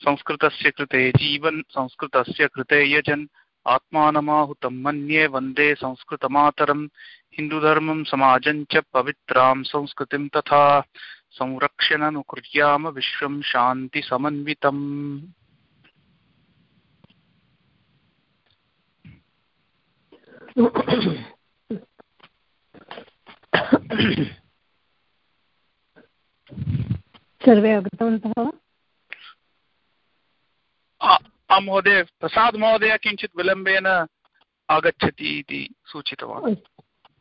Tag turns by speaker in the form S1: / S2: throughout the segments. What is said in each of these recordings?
S1: संस्कृतस्य कृते जीवन् संस्कृतस्य कृते यजन् आत्मानमाहुतं मन्ये वंदे संस्कृतमातरं हिन्दुधर्मं समाजं च पवित्रां संस्कृतिं तथा संरक्षणनुकुर्याम विश्वं शान्तिसमन्वितम्
S2: सर्वे आगतवन्तः
S1: वा? महोदय प्रसाद् महोदय किञ्चित् विलम्बेन आगच्छति इति सूचितवान्।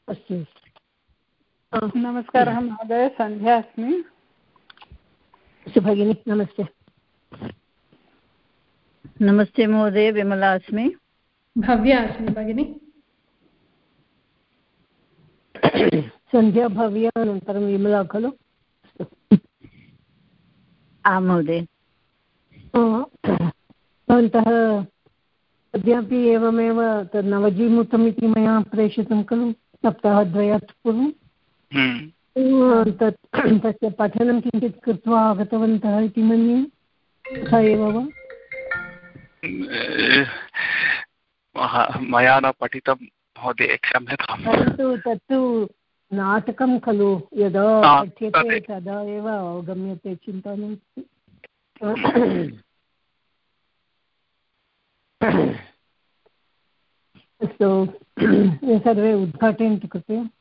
S2: अस्तु
S3: नमस्कारः महोदय सन्ध्या अस्मि।
S2: अस्तु भगिनि नमस्ते।
S4: नमस्ते महोदय विमला अस्मि।
S5: भव्या अस्मि भगिनि।
S2: सन्ध्या भव्या अनन्तरं विमला खलु।
S4: आं महोदय।
S2: भवन्तः अद्यापि एवमेव तद् नवजीमूतम् इति मया प्रेषितं खलु सप्ताहद्वयात् पूर्वं।
S1: हम्म।
S2: तत् तस्य पठनं किञ्चित् कृत्वा आगतवन्तः इति मन्ये तथा एव
S1: वा? मया न पठितं महोदय क्षम्यताम्।
S2: परन्तु तत्तु नाटकं खलु यदा पठ्यते तदा एव अवगम्यते चिन्ता नास्ति। अस्तु सर्वे उद्घाटयन्तु कृपया।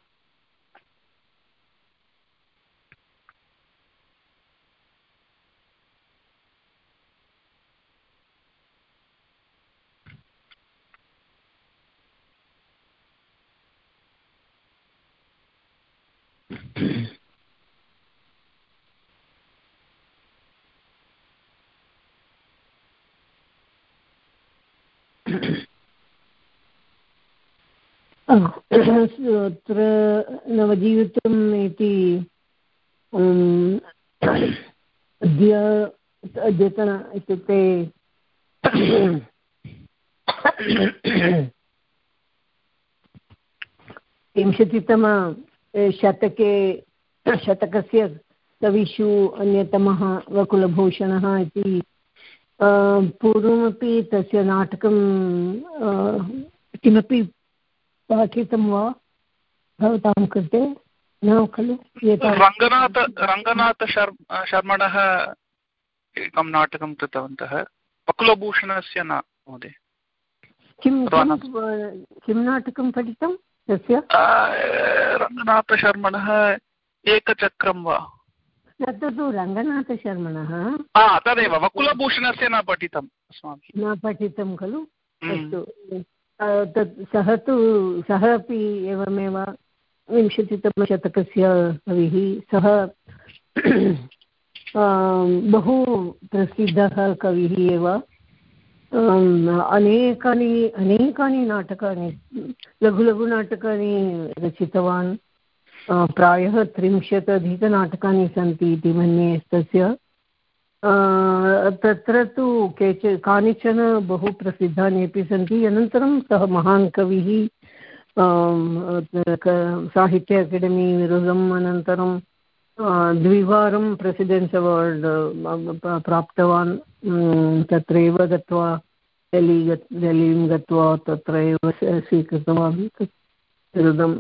S2: अत्र नवजीवितम् इति अद्य अद्यतन इत्युक्ते विंशतितम शतके शतकस्य कविषु अन्यतमः वकुलभूषणः इति पूर्वमपि तस्य नाटकं किमपि पाठितं वा भवतां कृते? न खलु?
S1: रङ्गनाथ रङ्गनाथ शर्मणः एकं नाटकं कृतवन्तः। वकुलभूषणस्य न महोदय।
S2: किं किं नाटकं पठितं तस्य?
S1: रङ्गनाथशर्मणः एकचक्रं वा?
S2: तत्तु रङ्गनाथशर्मणः
S1: तदेव वकुलभूषणस्य न पठितम् अस्माभिः।
S2: न पठितं खलु? अस्तु। तत् सः तु सः अपि एवमेव विंशतितमशतकस्य कविः। सः बहु प्रसिद्धः कविः एव। अनेकानि अनेकानि नाटकानि लघु लघु नाटकानि रचितवान्। प्रायः त्रिंशत् अधिकनाटकानि सन्ति इति मन्ये तस्य तत्र तु केचन, कानिचन बहु प्रसिद्धानि अपि सन्ति। अनन्तरं सः महान् कविः साहित्य अकाडेमी विरुद्धम् अनन्तरं द्विवारं प्रेसिडेण्ट्स् अवार्ड् प्राप्तवान्। तत्रैव गत्वा डेल्ली डेल्लीं गत्वा तत्र एव स्वीकृतवान्। विरुद्धं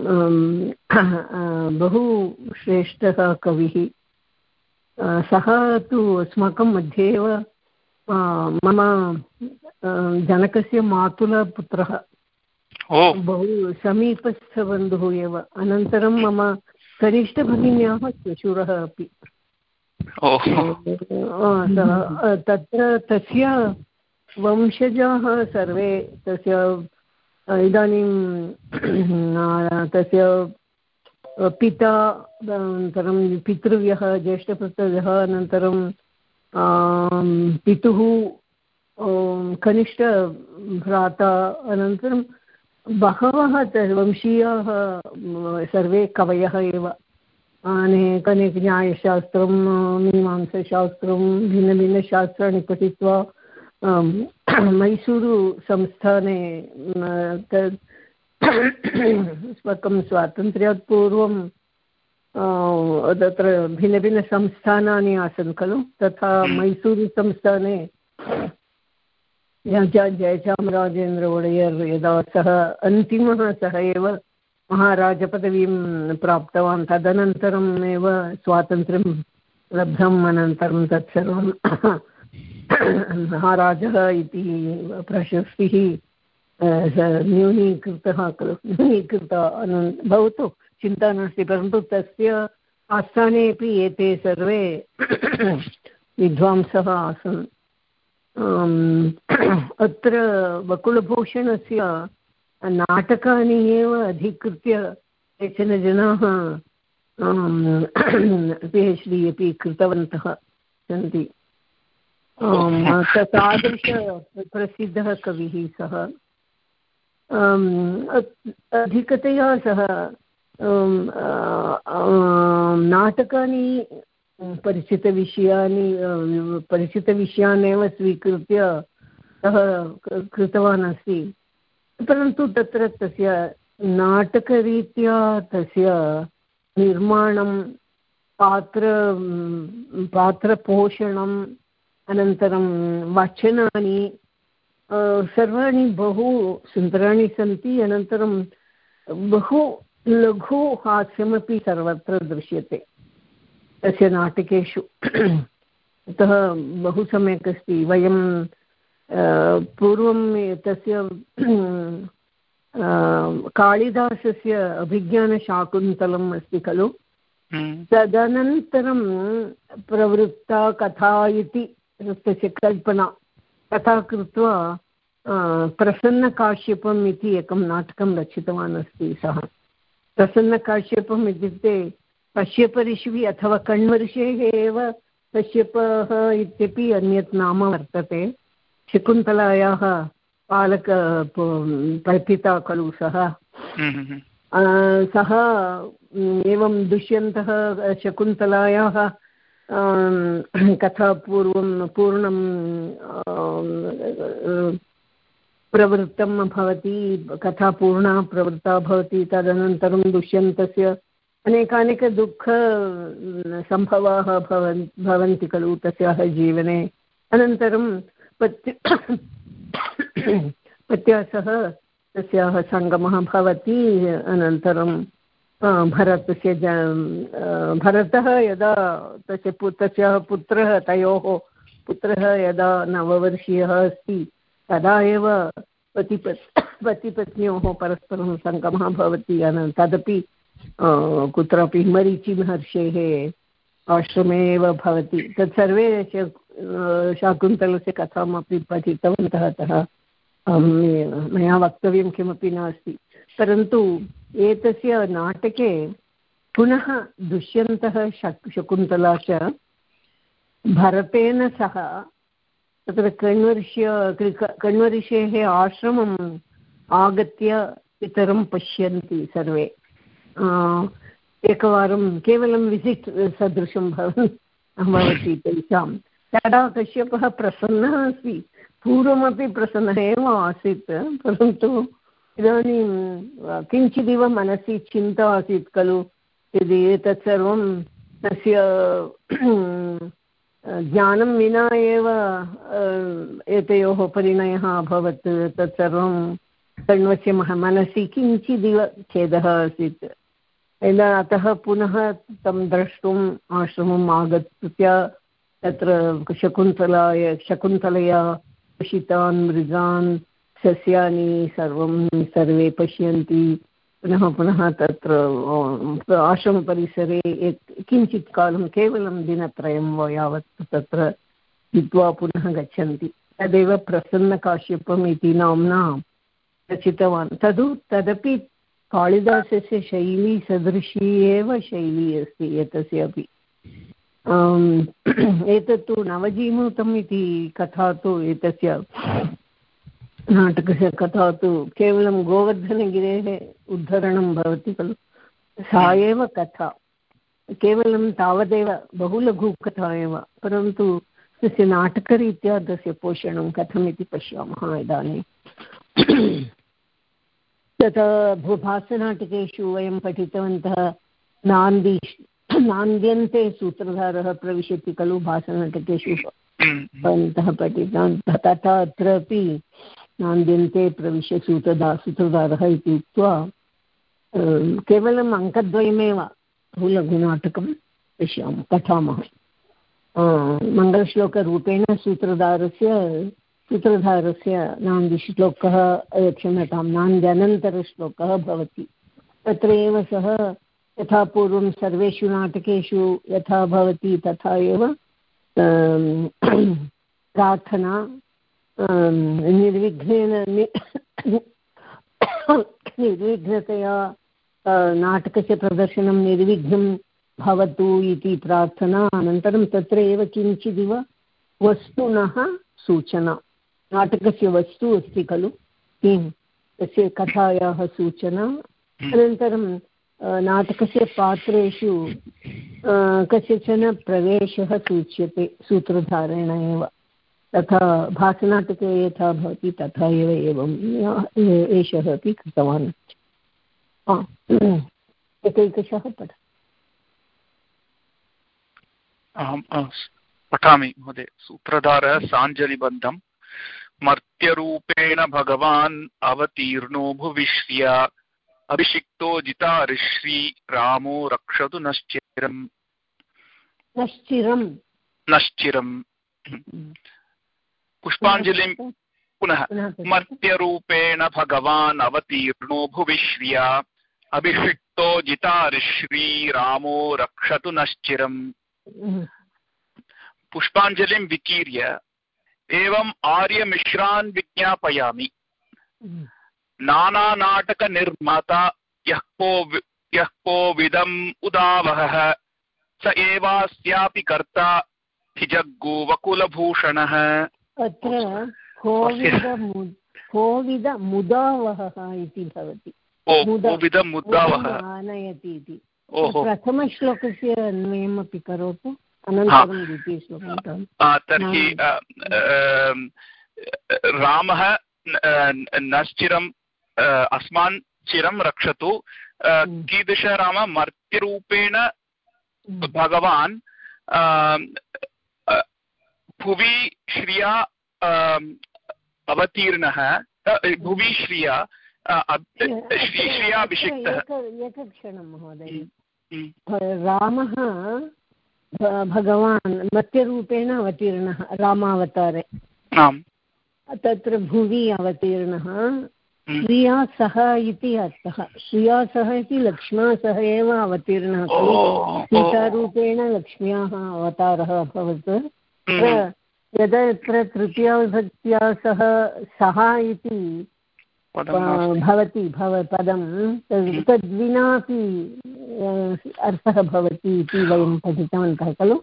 S2: बहु श्रेष्ठः कविः। सः तु अस्माकं मध्ये एव मम जनकस्य मातुलपुत्रः। बहु समीपस्थबन्धुः एव। अनन्तरं मम कनिष्ठभगिन्याः श्वशुरः अपि। तत्र तस्य वंशजाः सर्वे तस्य इदानीं तस्य पिता, अनन्तरं पितृव्यः, ज्येष्ठपितृव्यः, अनन्तरं पितुः कनिष्ठभ्राता अनन्तरं बहवः वंशीयाः सर्वे कवयः एव। अनेक अनेक न्यायशास्त्रं मीमांसाशास्त्रं, भिन्नभिन्नशास्त्राणि पठित्वा मैसूरुसंस्थाने अस्माकं स्वातन्त्र्यात् पूर्वं तत्र भिन्नभिन्नसंस्थानानि आसन् खलु, तथा मैसूरुसंस्थाने जयचामराजेन्द्र ओडेयर् यदा सः अन्तिमः सः एव महाराजपदवीं प्राप्तवान् तदनन्तरम् एव स्वातन्त्र्यं लब्धम्, अनन्तरं तत्सर्वं महाराजः इति प्रशस्तिः न्यूनीकृतः, खलु, न्यूनीकृत भवतु, चिन्ता नास्ति, परन्तु तस्य आस्थाने अपि एते सर्वे विद्वांसः आसन्। अत्र वकुलभूषणस्य नाटकानि एव अधिकृत्य केचन जनाः पि एच् डि अपि कृतवन्तः सन्ति। तादृश प्रसिद्धः कविः सः। अधिकतया सः नाटकानि परिचितविषयानि परिचितविषयान् एव स्वीकृत्य सः कृतवान् अस्ति। परन्तु तत्र तस्य नाटकरीत्या तस्य निर्माणं पात्र पात्रपोषणम् अनन्तरं वचनानि सर्वाणि बहु सुन्दराणि सन्ति अनन्तरं बहु लघु हास्यमपि सर्वत्र दृश्यते तस्य नाटकेषु। अतः बहु सम्यक् अस्ति। वयं पूर्वं तस्य कालिदासस्य अभिज्ञानशाकुन्तलम् अस्ति खलु। हम्म। तदनन्तरं प्रवृत्ता कथा इति तस्य कल्पना। तथा कृत्वा प्रसन्नकाश्यपम् इति एकं नाटकं रचितवान् अस्ति सः। प्रसन्नकाश्यपम् इत्युक्ते कश्यपऋषिः अथवा कण्वऋषेः एव कश्यपः इत्यपि अन्यत् नाम वर्तते। शकुन्तलायाः पालक पिता खलु सः। हम्म, हम्म, हम्म। सः एवं दुष्यन्तः शकुन्तलायाः कथा पूर्वं पूर्णं प्रवृत्तं भवति कथा पूर्णा प्रवृत्ता भवति, तदनन्तरं दुष्यन्तस्य अनेकानेक दुःख सम्भवाः भवन्, भवन्ति खलु तस्याः जीवने। अनन्तरं पत्य पत्या सह तस्याः सङ्गमः भवति अनन्तरं भरतस्य भरतः यदा तस्य पु, तस्याः पुत्रः, तयोः पुत्रः यदा नववर्षीयः अस्ति, तदा एव पतिपत् पतिपत्न्योः परस्परं सङ्गमः भवति तदपि कुत्रापि मरीचिमहर्षेः आश्रमे एव भवति। तत्सर्वे शाकुन्तलस्य कथामपि पठितवन्तः अतः मया वक्तव्यं किमपि नास्ति। परन्तु एतस्य नाटके पुनः दुष्यन्तः शक्, शकुन्तला च भरतेन सह तत्र कण्वर्ष्य कण्वऋषेः आश्रमम् आगत्य पितरं पश्यन्ति सर्वे. एकवारं केवलं विसिट् सदृशं भवति तेषां. तदा कश्यपः प्रसन्नः अस्ति. पूर्वमपि प्रसन्नः एव आसीत्, परन्तु इदानीं किञ्चिदिव मनसि चिन्ता आसीत् खलु, यदि एतत् सर्वं तस्य ज्ञानं विना एव एतयोः परिणयः अभवत् तत्सर्वं कण्वस्य मनसि किञ्चिदिव खेदः आसीत्। अतः पुनः तं द्रष्टुम्, आश्रमम् आगत्य तत्र शकुन्तलाय, शकुन्तलया पशितान् मृगान् सस्यानि सर्वं सर्वे पश्यन्ति। पुनः पुनः तत्र आश्रमपरिसरे किञ्चित् कालं, केवलं दिनत्रयं वा यावत् तत्र स्थित्वा पुनः गच्छन्ति। तदेव प्रसन्नकाश्यपम् इति नाम्ना रचितवान्। तदु, तदपि कालिदासस्य शैली सदृशी एव शैली अस्ति एतस्य अपि। एतत्तु नवजीमूतम् इति कथा तु एतस्य नाटकस्य कथा तु केवलं गोवर्धनगिरेः उद्धरणं भवति खलु। सा एव कथा। केवलं तावदेव बहु लघु कथा एव परन्तु तस्य नाटकरीत्या तस्य पोषणं कथमिति पश्यामः इदानीं। तथा भूभासनाटकेषु वयं पठितवन्तः नान्दी नान्द्यन्ते सूत्रधारः प्रविशति खलु भासनाटकेषु। भवन्तः पठितवन्तः तथा अत्रापि नान्द्यन्ते प्रविश्य सूत्रधा सूत्रधारः इति उक्त्वा केवलम् अङ्कद्वयमेव लघुनाटकं पश्यामः, पठामः। मङ्गलश्लोकरूपेण सूत्रधारस्य सूत्रधारस्य नान्दीश्लोकः क्षम्यतां नान्द्यनन्तरश्लोकः भवति। तत्र एव सः यथा पूर्वं सर्वेषु नाटकेषु यथा भवति तथा एव प्रार्थना निर्विघ्नेन निर्विघ्नतया नाटकस्य प्रदर्शनं निर्विघ्नं भवतु इति प्रार्थना, अनन्तरं तत्र एव किञ्चिदिव वस्तुनः सूचना। नाटकस्य वस्तु अस्ति खलु, किं? तस्य कथायाः सूचना, अनन्तरं नाटकस्य पात्रेषु कस्यचन प्रवेशः सूच्यते, सूत्रधारेण एव। तथा भासनाटके यथा भवति तथा एव एवं एषः अपि कृतवान्। एकैकशः पठ।
S1: अहं पठामि महोदय। सूत्रधारः साञ्जलिबन्धं मर्त्यरूपेण भगवान् अवतीर्णो भुविश्रिया। अभिषिक्तो जितारिश्री रामो रक्षतु नश्चिरम्।
S2: नश्चिरम्।
S1: नश्चिरम्। पुष्पाञ्जलिं पुनः मर्त्यरूपेण भगवान् अवतीर्णो भुविश्रिया। अभिषिक्तो जितारिश्री रामो रक्षतु नश्चिरम्। पुष्पाञ्जलिं विकीर्य एवम् आर्यमिश्रान् विज्ञापयामि। नानानाटकनिर्माता यः को यः कोविदम् उदावहः स एवास्यापि कर्ता हिजग्गुवकुलभूषणः
S2: अत्र कोविदमुदावहः इति भवति। आनयति इति। प्रथमश्लोकस्य अन्वयमपि करोतु अनन्तरं द्वितीयश्लोकं
S1: तर्हि रामः नश्चिरम् अस्मान् चिरं रक्षतु।
S2: हम्म।
S1: कीदृश राम मर्त्यरूपेण
S2: हम्म।
S1: भगवान् भुवि श्रिया अवतीर्णः भुवि श्रिया श्रियाभिषिक्तः।
S2: एकक्षणं महोदय। रामः भगवान् मत्यरूपेण अवतीर्णः रामावतारे।
S1: आम्।
S2: तत्र भुवि अवतीर्णः श्रिया सह इति अर्थः। श्रिया सह इति लक्ष्म्या सह एव अवतीर्णः सीतारूपेण लक्ष्म्याः अवतारः अभवत्। यदा यत्र तृतीयाविभक्त्या सह सः इति भवति भव पदं तद्विनापि अर्थः भवति इति वयं पठितवन्तः खलु?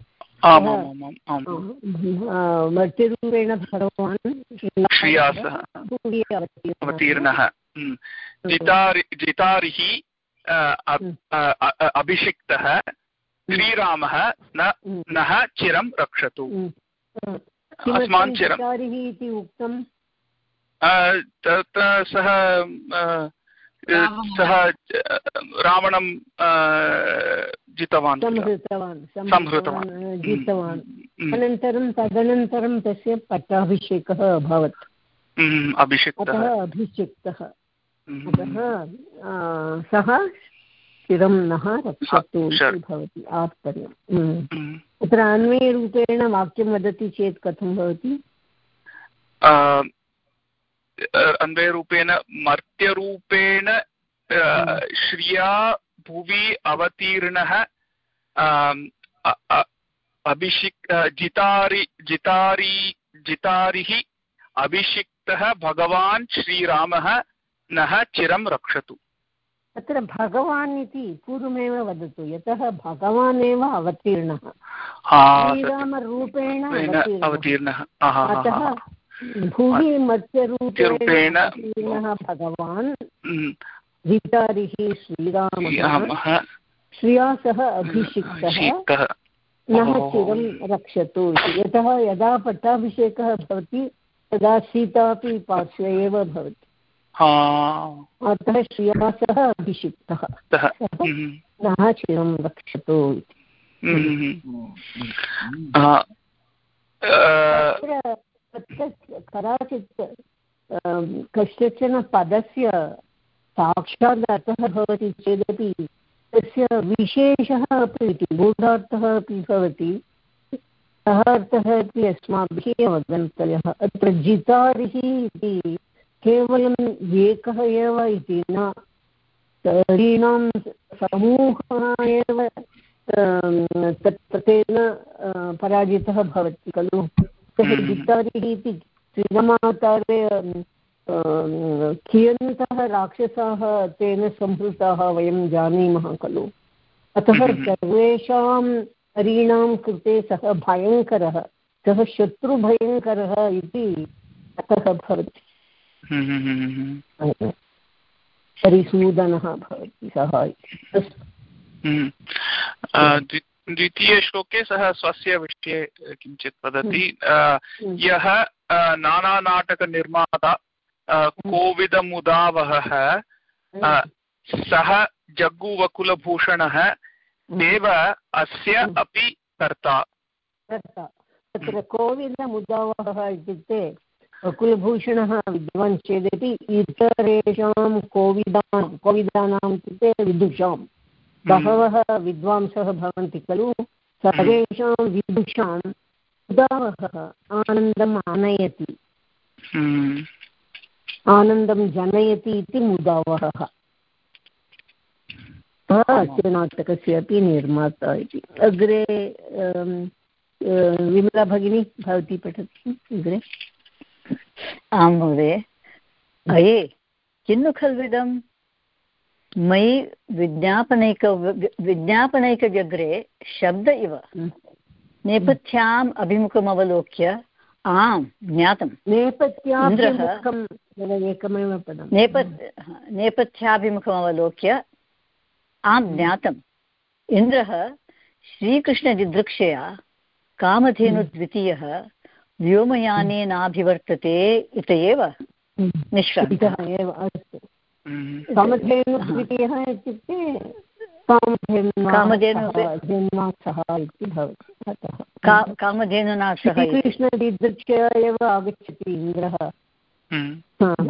S2: मर्त्यरूपेण भगवान्
S1: अवतीर्णः। हम्म। जितारिः हम्म। अभिषिक्तः श्रीरामः न नः चिरं रक्षतु। अस्मान् चिरं
S2: इति उक्तं
S1: तत्र सः सः रावणं जितवान्
S2: संहृतवान् जितवान्। अनन्तरं तदनन्तरं तस्य पट्टाभिषेकः अभवत्।
S1: अभिषिक्तः।
S2: अभिषिक्तः। अतः सः चिरं नः रक्षतु इति भवति आत्पर्यम् तत्र अन्वयरूपेण वाक्यं वदति चेत् कथं भवति?
S1: अन्वयरूपेण मर्त्यरूपेण श्रिया भुवि अवतीर्णः अभिषिक् जितारि जितारि जितारिः अभिषिक्तः भगवान् श्रीरामः नः चिरं रक्षतु।
S2: अत्र भगवान् इति पूर्वमेव वदतु यतः भगवान् एव अवतीर्णः श्रीरामरूपेण
S1: अवतीर्णः।
S2: अतः भुवि मत्स्यरूपेण भगवान्। धितारिः श्रीरामः। श्रिया सह अभिषिक्तः। नः चिरं रक्षतु यतः यदा पट्टाभिषेकः भवति तदा सीता अपि पार्श्वे एव भवति। अतः श्रिया सह अभिषिक्तः नः चिरं रक्षतु इति। कदाचित् कस्यचन पदस्य साक्षात् अर्थः भवति चेदपि तस्य विशेषः अपि इति गूढार्थः अपि भवति। सः अर्थः अपि अस्माभिः अवगन्तव्यः अत्र जितारिः इति केवलम् एकः एव इति न ऋणां समूहः एव तत् तेन पराजितः भवति खलु जितारिः हम्म। इति श्रीरमावतारे कियन्तः राक्षसाः तेन संहृताः वयं जानीमः खलु अतः हम्म। सर्वेषां हरीणां कृते सः भयङ्करः सः शत्रुभयङ्करः इति अतः भवति हम्म, परिसूदनः भवति सः
S1: द्वितीयश्लोके सः स्वस्य विषये किञ्चित् वदति। यः नानानाटकनिर्माता कोविदमुदावहः सः जग्गुवकुलभूषणः देव अस्य अपि कर्ता।
S2: तत्र कोविदमुदावहः इत्युक्ते कुलभूषणः विद्वान् चेदपि इतरेषां कोविदां कोविदानाम् इत्युक्ते विदुषां। बहवः विद्वांसः भवन्ति खलु। सर्वेषां विदुषाम् उदावहः आनन्दम् आनयति। हम्म। आनन्दं जनयति इति मुदावहः। अस्य नाटकस्य अपि निर्माता इति। अग्रे विमला भगिनी भवती पठति। अग्रे।
S4: आं महोदय। अये किन्नु खल्विदं मयि विज्ञापनैक विज्ञापनैकव्यग्रे शब्द इव। हम्म। नेपथ्याम् अभिमुखम् अवलोक्य आम् ज्ञातं नेपथ्याभिमुखम् अवलोक्य आम् हम्म। ज्ञातम्। इन्द्रः श्रीकृष्णदिदृक्षया कामधेनुद्वितीयः हम्म। व्योमयानेनाभिवर्तते इत एव निष्कान्तः
S2: एव अस्तु। कामधेनुद्वितीयः इत्युक्ते कामधेनुनाथः इति भवति अतः।
S4: कामधेनुना सह
S2: कृष्णदिदृक्ष्य एव आगच्छति इन्द्रः।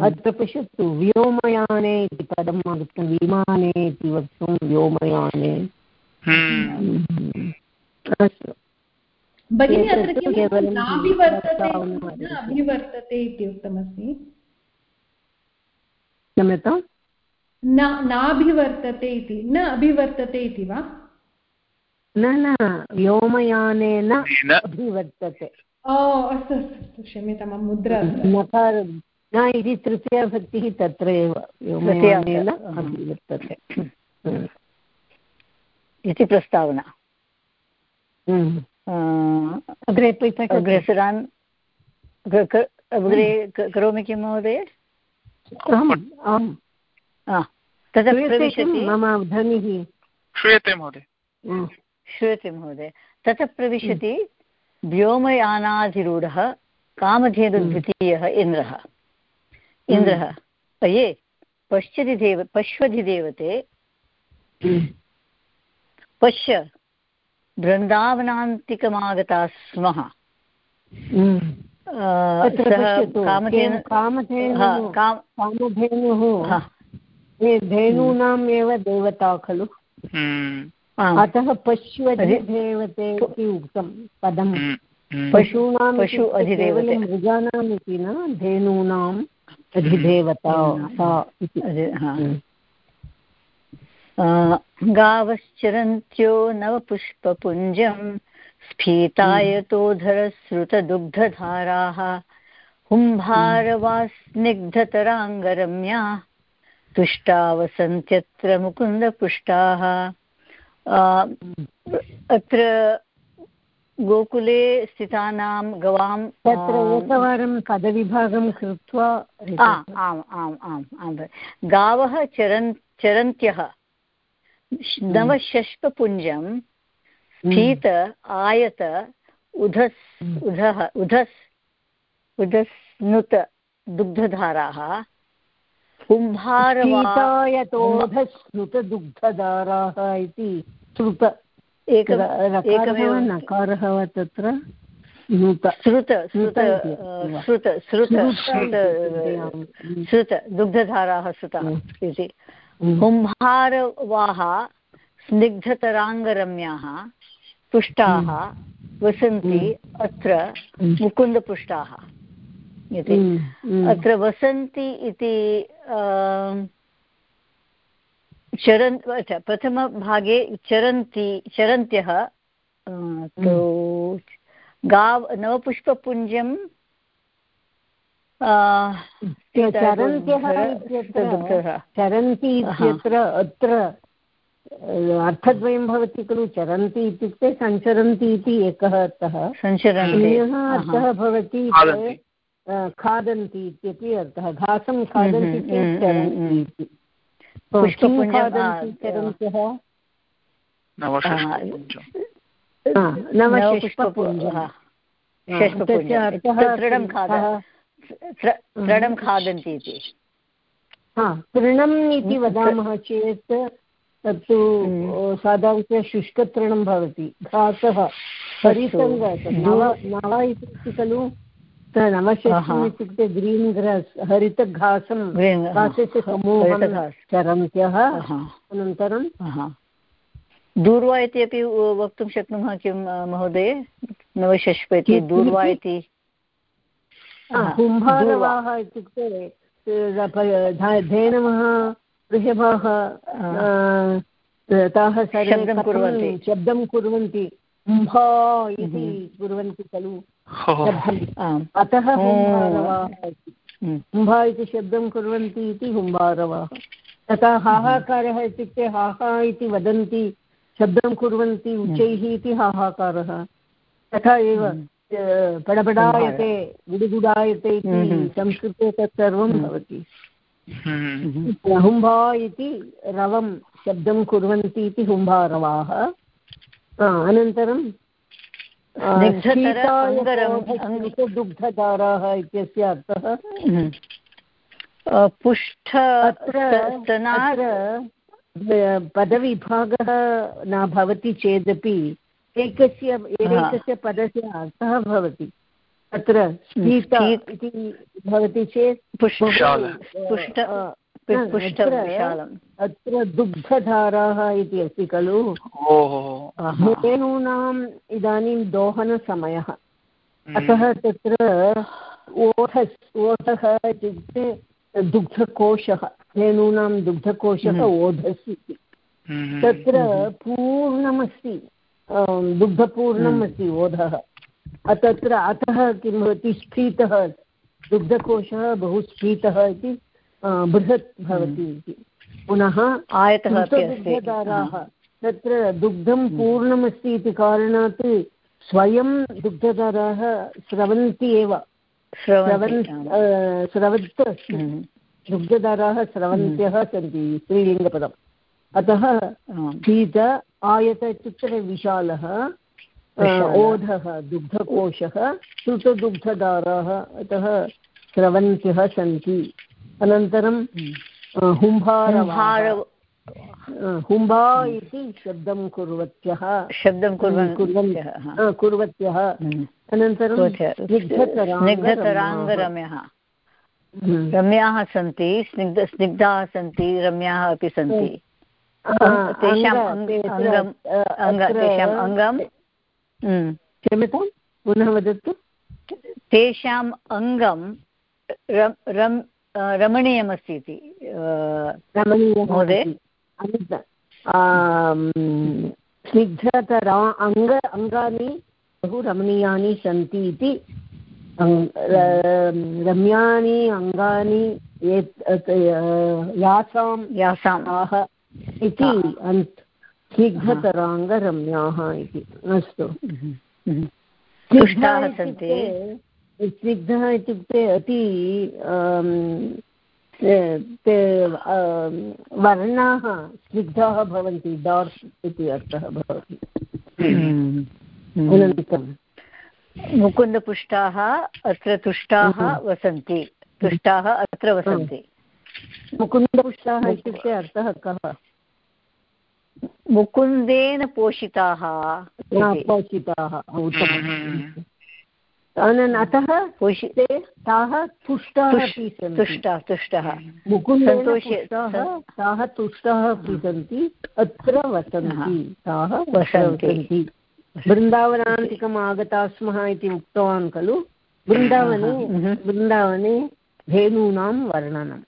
S2: अत्र पश्यतु व्योमयाने इति पदम् आगतं विमाने इति वक्तुं व्योमयाने।
S5: अस्तु। भगिनी अत्र केवलं अभिवर्तते इति उक्तमस्ति
S2: क्षम्यताम्
S5: न नाभिवर्तते इति न अभिवर्तते इति वा?
S2: न न व्योमयानेन अभिवर्तते।
S5: ओ अस्तु अस्तु अस्तु क्षम्यतां मम मुद्रा
S2: नकार न इति तृतीयाभक्तिः तत्र एव व्योमयानेन अभिवर्तते।
S4: इति प्रस्तावना।
S2: अग्रे
S4: अग्रेसरान् अग्रे करोमि किं महोदय? प्रविशति।
S2: मम ध्वनिः।
S1: श्रूयते महोदय।
S4: श्रूयते महोदय। तत्र प्रविशति व्योमयानाधिरूढः कामधेनुद्वितीयः इन्द्रः। इन्द्रः अये पश्यति देव पश्वधिदेवते पश्य। बृन्दावनान्तिकमागता स्मः
S2: कामधेनुः धेनूनाम् एव देवता खलु। अतः पश्वधिदेवते इति उक्तं पदं। पशूनां पशु अधिदेवते। मृगाणाम् इति न धेनूनाम् अधिदेवता इति।
S4: गावश्चरन्त्यो नवपुष्पपुञ्जं स्फीतायतोधरश्रुतदुग्धधाराः हुम्भारवा स्निग्धतराङ्गरम्या तुष्टा वसन्त्यत्र मुकुन्दपुष्टाः। अत्र गोकुले स्थितानां गवां
S2: तत्र एकवारं पदविभागं कृत्वा
S4: आम् आम् आम् आम् आम्। गावः चरन् चरन्त्यः। नवषष्पपुञ्जं स्फीत आयत उधस् उधः उधस् उधस्नुत दुग्धधाराः
S2: कुम्भारवायतोधस्नुतदुग्धधाराः इति श्रुत। एकमेव नकारः वा तत्र?
S4: श्रुत श्रुत श्रुत श्रुत श्रुत दुग्धधाराः श्रुतः इति। कुम्भारवाः स्निग्धतराङ्गरम्याः पुष्टाः वसन्ति अत्र मुकुन्दपुष्टाः इति। अत्र वसन्ति इति चरन् प्रथमभागे चरन्ति चरन्त्यः तो गाव नवपुष्पपुञ्जं
S2: चरन्ति इत्यत्र अत्र अर्थद्वयं भवति खलु चरन्ति इत्युक्ते सञ्चरन्ति इति एकः अर्थः। अन्यः अर्थः भवति खादन्ति। इत्यपि अर्थः। घासं खादन्ति चेत् चरन्ति इति। चरन्त्यः।
S4: तृणं खादन्ति इति।
S2: तृणम् इति वदामः चेत् तत्तु साधारणतया शुष्कतृणं भवति घासः हरितङ्ग नव इति खलु नवशस्यम् इत्युक्ते ग्रीन् ग्रास् हरितघासं घासस्य समूहं चरन्त्यः। अनन्तरं
S4: दूर्वा इति अपि वक्तुं शक्नुमः किं महोदय? नवशष्प इति दूर्वा इति।
S2: कुम्भारवाः इत्युक्ते धेनवः वृषभाः ताः
S4: शब्दं कुर्वन्ति.
S2: शब्दं कुर्वन्ति? कुम्भा इति कुर्वन्ति खलु अतः हुम्भारवाः हुम्भा इति. शब्दं कुर्वन्ति इति हुम्भारवाः तथा हाहाकारः इत्युक्ते हाहा इति वदन्ति शब्दं कुर्वन्ति उच्चैः इति हाहाकारः. तथा एव. पडपडायते गुडुगुडायते इति संस्कृते तत्सर्वं भवति। हुम्भा इति रवं शब्दं कुर्वन्ति इति हुम्भारवाः। अनन्तरं दुग्धधाराः इत्यस्य अर्थः?
S4: पुष्ठ
S2: पदविभागः न भवति चेदपि एकस्य एकस्य पदस्य अर्थः भवति। तत्र स्फीता इति भवति चेत्
S4: पुष्ट
S2: अत्र दुग्धधाराः इति अस्ति खलु। धेनूनाम् इदानीं दोहनसमयः। अतः तत्र ओढस् ओढः इत्युक्ते दुग्धकोशः धेनूनां दुग्धकोशः ओढस् इति। तत्र पूर्णमस्ति। दुग्धपूर्णम् अस्ति ओढः तत्र अतः किं भवति स्फीतः दुग्धकोशः बहु स्फीतः इति बृहत् भवति इति। पुनः
S4: आयतः
S2: दुग्धदाराः तत्र दुग्धं पूर्णमस्ति इति कारणात् स्वयं दुग्धदाराः स्रवन्ति एव। स्रवन् स्रवत् अस्ति। दुग्धदाराः स्रवन्त्यः सन्ति स्त्रीलिङ्गपदम्। अतः शीत आयत इत्युक्ते विशालः ओढः दुग्धकोशः श्रुतदुग्धदाराः अतः स्रवन्त्यः सन्ति। अनन्तरं हुम्भार हुम्भा इति शब्दं कुर्वत्यः।
S4: शब्दं
S2: कुर्वन् कुर्वत्यः अनन्तरं
S4: स्निग्धतराङ्गरम्यः। रम्याः सन्ति स्निग्ध स्निग्धाः सन्ति रम्याः अपि सन्ति। तेषाम् तेषाम् अङ्गं
S2: क्षम्यतां पुनः वदतु।
S4: तेषाम् अङ्गं रमणीयमस्ति इति महोदय।
S2: स्निग्धतरा अङ्ग अङ्गानि बहु रमणीयानि सन्ति इति। रम्यानि अङ्गानि यासां
S4: यासां
S2: ताः इति अन्त् स्निग्धतराङ्गरम्याः इति। अस्तु।
S4: तुष्टाः सन्ति।
S2: स्निग्धः इत्युक्ते अति ते वर्णाः स्निग्धाः भवन्ति डार्क् इति अर्थः भवति। अनन्तरं।
S4: मुकुन्दपुष्टाः अत्र तुष्टाः वसन्ति। तुष्टाः अत्र वसन्ति।
S2: मुकुन्दपुष्टाः इत्युक्ते अर्थः कः?
S4: मुकुन्देन पोषिताः
S2: पोषिताः उत्तमम्। अनन् अतः पोषिते ताः तुष्टाः अपि सन्ति
S4: तुष्टाः तुष्टाः।
S2: मुकुन्देन
S4: सन्तोषे
S2: पुष्टाः ताः तुष्टाः अपि सन्ति अत्र वसन्ति ताः
S4: वसन्ति।
S2: वसन्ति। बृन्दावनान्तिकम् आगता स्मः इति उक्तवान् खलु। बृन्दावने
S4: Mhm.
S2: बृन्दावने धेनूनां वर्णनम्।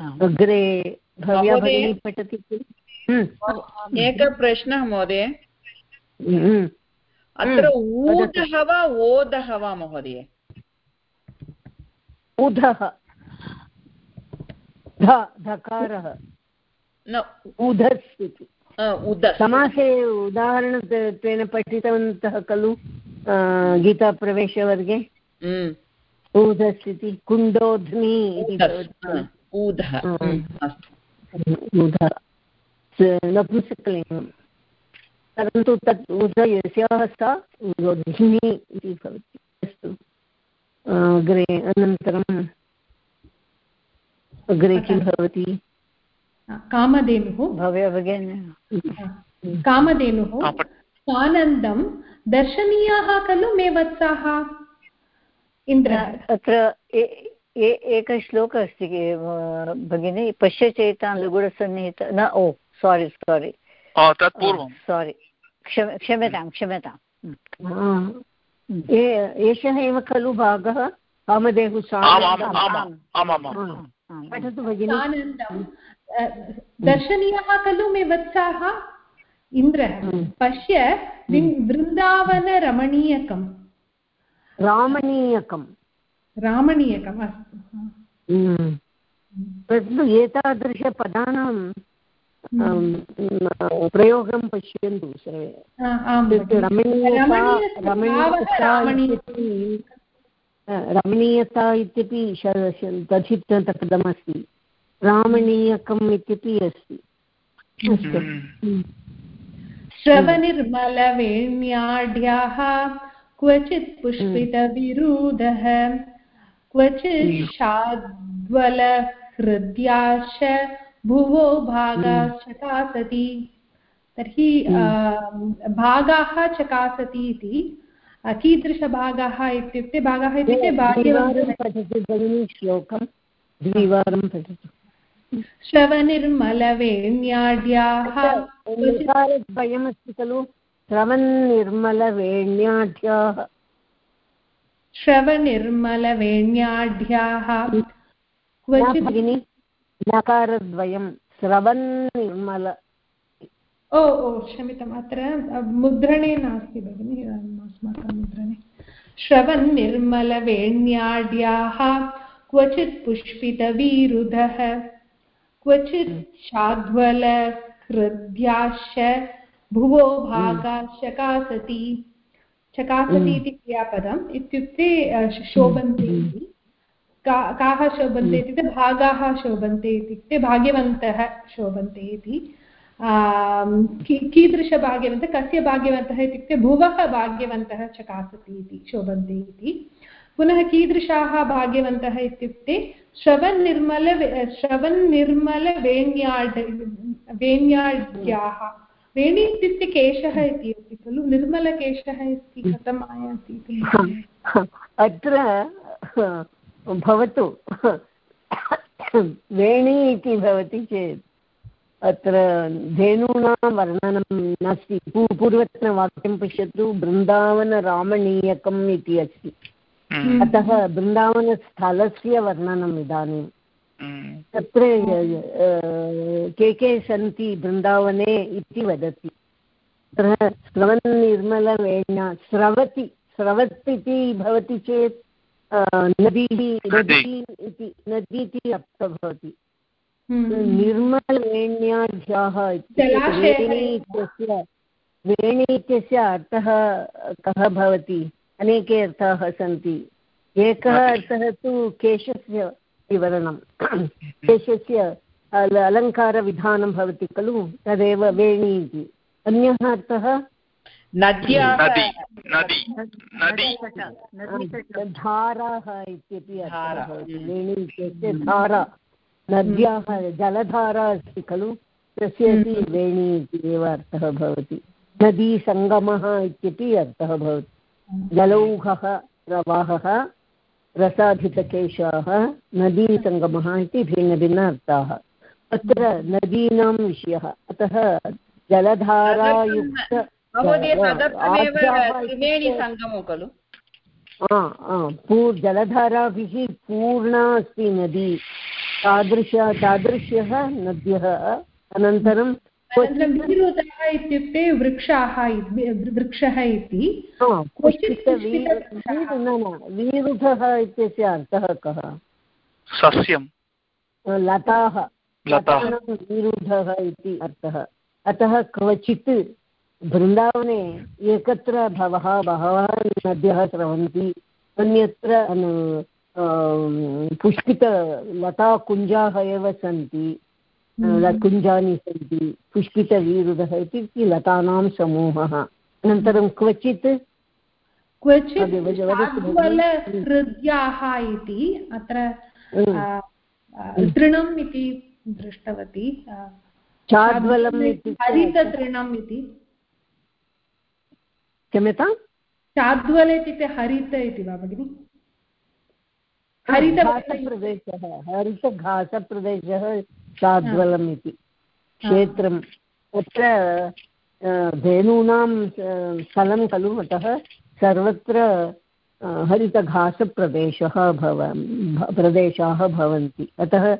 S2: अग्रे भव्या? भगिनी पठति किल? हम्म,
S3: एकः प्रश्नः महोदय।
S2: हम्म।
S3: अत्र
S2: हम्म।
S3: ऊदः वा ओदः वा महोदय?
S2: उधः धकारः।
S3: न।
S2: उधस् इति समासे उदाहरणत्वेन पठितवन्तः खलु गीताप्रवेशवर्गे। ऊधस् इति कुण्डोध्नि इति हम्म,
S3: अस्तु
S2: नपुंसकलिङ्गं परन्तु तत् ऊध यस्याः सा उदोध्नि इति भवति अस्तु अग्रे अनन्तरम् अग्रे किं भवति
S5: कामधेनुः
S4: भव्य
S5: कामधेनुः
S1: आ,
S5: दर्शनीयाः खलु मे वत्साः इन्द्रः
S4: अत्र ए- एकः श्लोकः अस्ति कि, भगिनी पश्य चेतान् लघुडसन्निहित न ओ सारि सारि
S1: आ, तत् पूर्वं
S4: सारि क्षम क्षम्यतां क्षम्यतां.
S2: हा। ए- एषः एव खलु भागः। पठतु भगिनि.
S5: स्वानन्दं खलु मे वत्साः? इन्द्रः
S2: हम्म।
S5: पश्य वृन्- वृन्दावनरमणीयकं
S2: रामणीयकम्.
S5: रामणीयकम् अस्तु। हा।
S2: हम्म। परन्तु एतादृशपदानां प्रयोगं पश्यन्तु सर्वे। रमणीयता इत्यपि तथितपदमस्ति रामणीयकम् इत्यपि अस्ति। अस्तु। हम्म।
S5: श्रवनिर्मलवेण्याढ्याः क्वचित् पुष्पितविरुधः। क्वचित् शाद्वलहृद्याश्च भुवो भागाश्च कासति तर्हि भागाः चकासति इति कीदृशभागाः इत्युक्ते भागाः इत्युक्ते
S2: श्लोकं। द्विवारं पठतु।
S5: श्रवनिर्मलवेण्याढ्याः।
S2: ओङ्कारद्वयमस्ति खलु? श्रवन्निर्मलवेण्याढ्याः
S5: श्रवनिर्मलवेण्याढ्याः क्वचित्
S2: भगिनि नकारद्वयं श्रवन्निर्मल
S5: ओ ओ क्षम्यताम् अत्र मुद्रणे नास्ति भगिनि अस्माकं मुद्रणे। श्रवन् निर्मलवेण्याढ्याः क्वचित् पुष्पितवीरुधः क्वचित् शाद्वलहृद्याश्च भुवो भागाश्च कासति। चकासति इति क्रियापदम् इत्युक्ते शोभन्ते इति। का काः शोभन्ते इत्युक्ते भागाः शोभन्ते इत्युक्ते भाग्यवन्तः शोभन्ते इति। कीदृशभाग्यवन्तः कस्य भाग्यवन्तः इत्युक्ते भुवः भाग्यवन्तः चकासति इति शोभन्ते इति। पुनः कीदृशाः भाग्यवन्तः इत्युक्ते श्रवन्निर्मल श्रवन्निर्मलवेण्याढ वेण्याढ्याः वेणि इत्युक्ते केशः इति अस्ति खलु? निर्मलकेशः इति कथम् आयाति इति। न जाने।
S2: अत्र भवतु। वेणी इति भवति चेत् अत्र धेनूनां वर्णनं नास्ति। पू- पूर्वतनवाक्यं पश्यतु बृन्दावनरामणीयकम् इति अस्ति।
S1: हम्म,
S2: अतः बृन्दावनस्थलस्य वर्णनम् इदानीं
S1: हम्म,
S2: तत्र अ, के के सन्ति बृन्दावने इति वदति। तत्र स्रवन्निर्मलवेण्या स्रवति स्रवत् इति भवति चेत् नदी नदी। इति नदी इति अर्थः भवति। निर्मलवेण्याढ्याः वेणी इत्यस्य वेणी इत्यस्य अर्थः कः भवति? अनेके अर्थाः सन्ति। एकः अर्थः तु केशस्य विवरणं केशस्य अलङ्कारविधानं भवति खलु? तदेव वेणी इति। अन्यः अर्थः?
S3: नद्याः
S2: धाराः इत्यपि अर्थः भवति। वेणी इत्यस्य धारा। नद्याः जलधारा अस्ति खलु? तस्य अपि वेणी इति एव अर्थः भवति। नदीसङ्गमः इत्यपि अर्थः भवति। जलौघः प्रवाहः रसाधितकेशाः नदीसङ्गमः इति भिन्नभिन्न अर्थाः अत्र नदीनां विषयः। अतः जलधारायुक्त
S3: खलु?
S2: पूर् जलधाराभिः पूर्णा अस्ति नदी। तादृश तादृश्यः नद्यः अनन्तरं
S5: विरुधः इत्युक्ते वृक्षाः वृक्षः इति।
S2: विरुधः इत्यस्य अर्थः कः?
S1: सस्यं
S2: लताः। विरुधः इति अर्थः। अतः क्वचित् वृन्दावने एकत्र बहवः बहवः नद्यः स्रवन्ति। अन्यत्र पुष्पितलताकुञ्जाः एव सन्ति। हम्म। कुञ्जानि सन्ति पुष्पितवीरुधः इति लतानां समूहः। अनन्तरं क्वचित्
S5: क्वचित् हृद्याः इति अत्र। तृणम् इति दृष्टवती।
S2: चाद्वलम्
S5: इति हरिततृणम् इति।
S2: क्षम्यतां?
S5: चाद्वल इत्युक्ते हरित इति वा भगिनि?
S2: हरितप्रदेशः हरितघासप्रदेशः। शाद्वलम् इति क्षेत्रं तत्र धेनूनां स्थलं खलु अतः सर्वत्र हरितघासप्रदेशः भव प्रदेशाः भवन्ति। अतः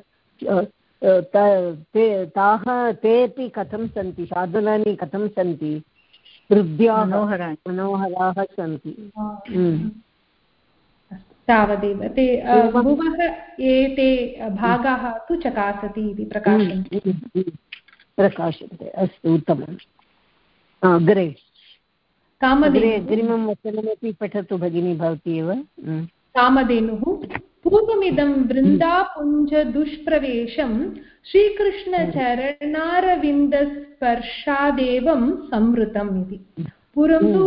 S2: ते ताः तेपि कथं सन्ति? शाद्वलानि कथं सन्ति? हृद्याः मनोहराः सन्ति।
S5: तावदेव। ते भुवः एते भागाः तु चकासति इति प्रकाशन्ते।
S2: हम्म, हम्म, हम्म, प्रकाशन्ते अस्तु उत्तमम्। अग्रे कामधेनु अग्रिमं वचनमपि पठतु भगिनी भवती एव।
S5: कामधेनुः पूर्वमिदं वृन्दापुञ्जदुष्प्रवेशं श्रीकृष्णचरणारविन्दस्पर्शादेवं संवृतम् इति। पूर्वं तु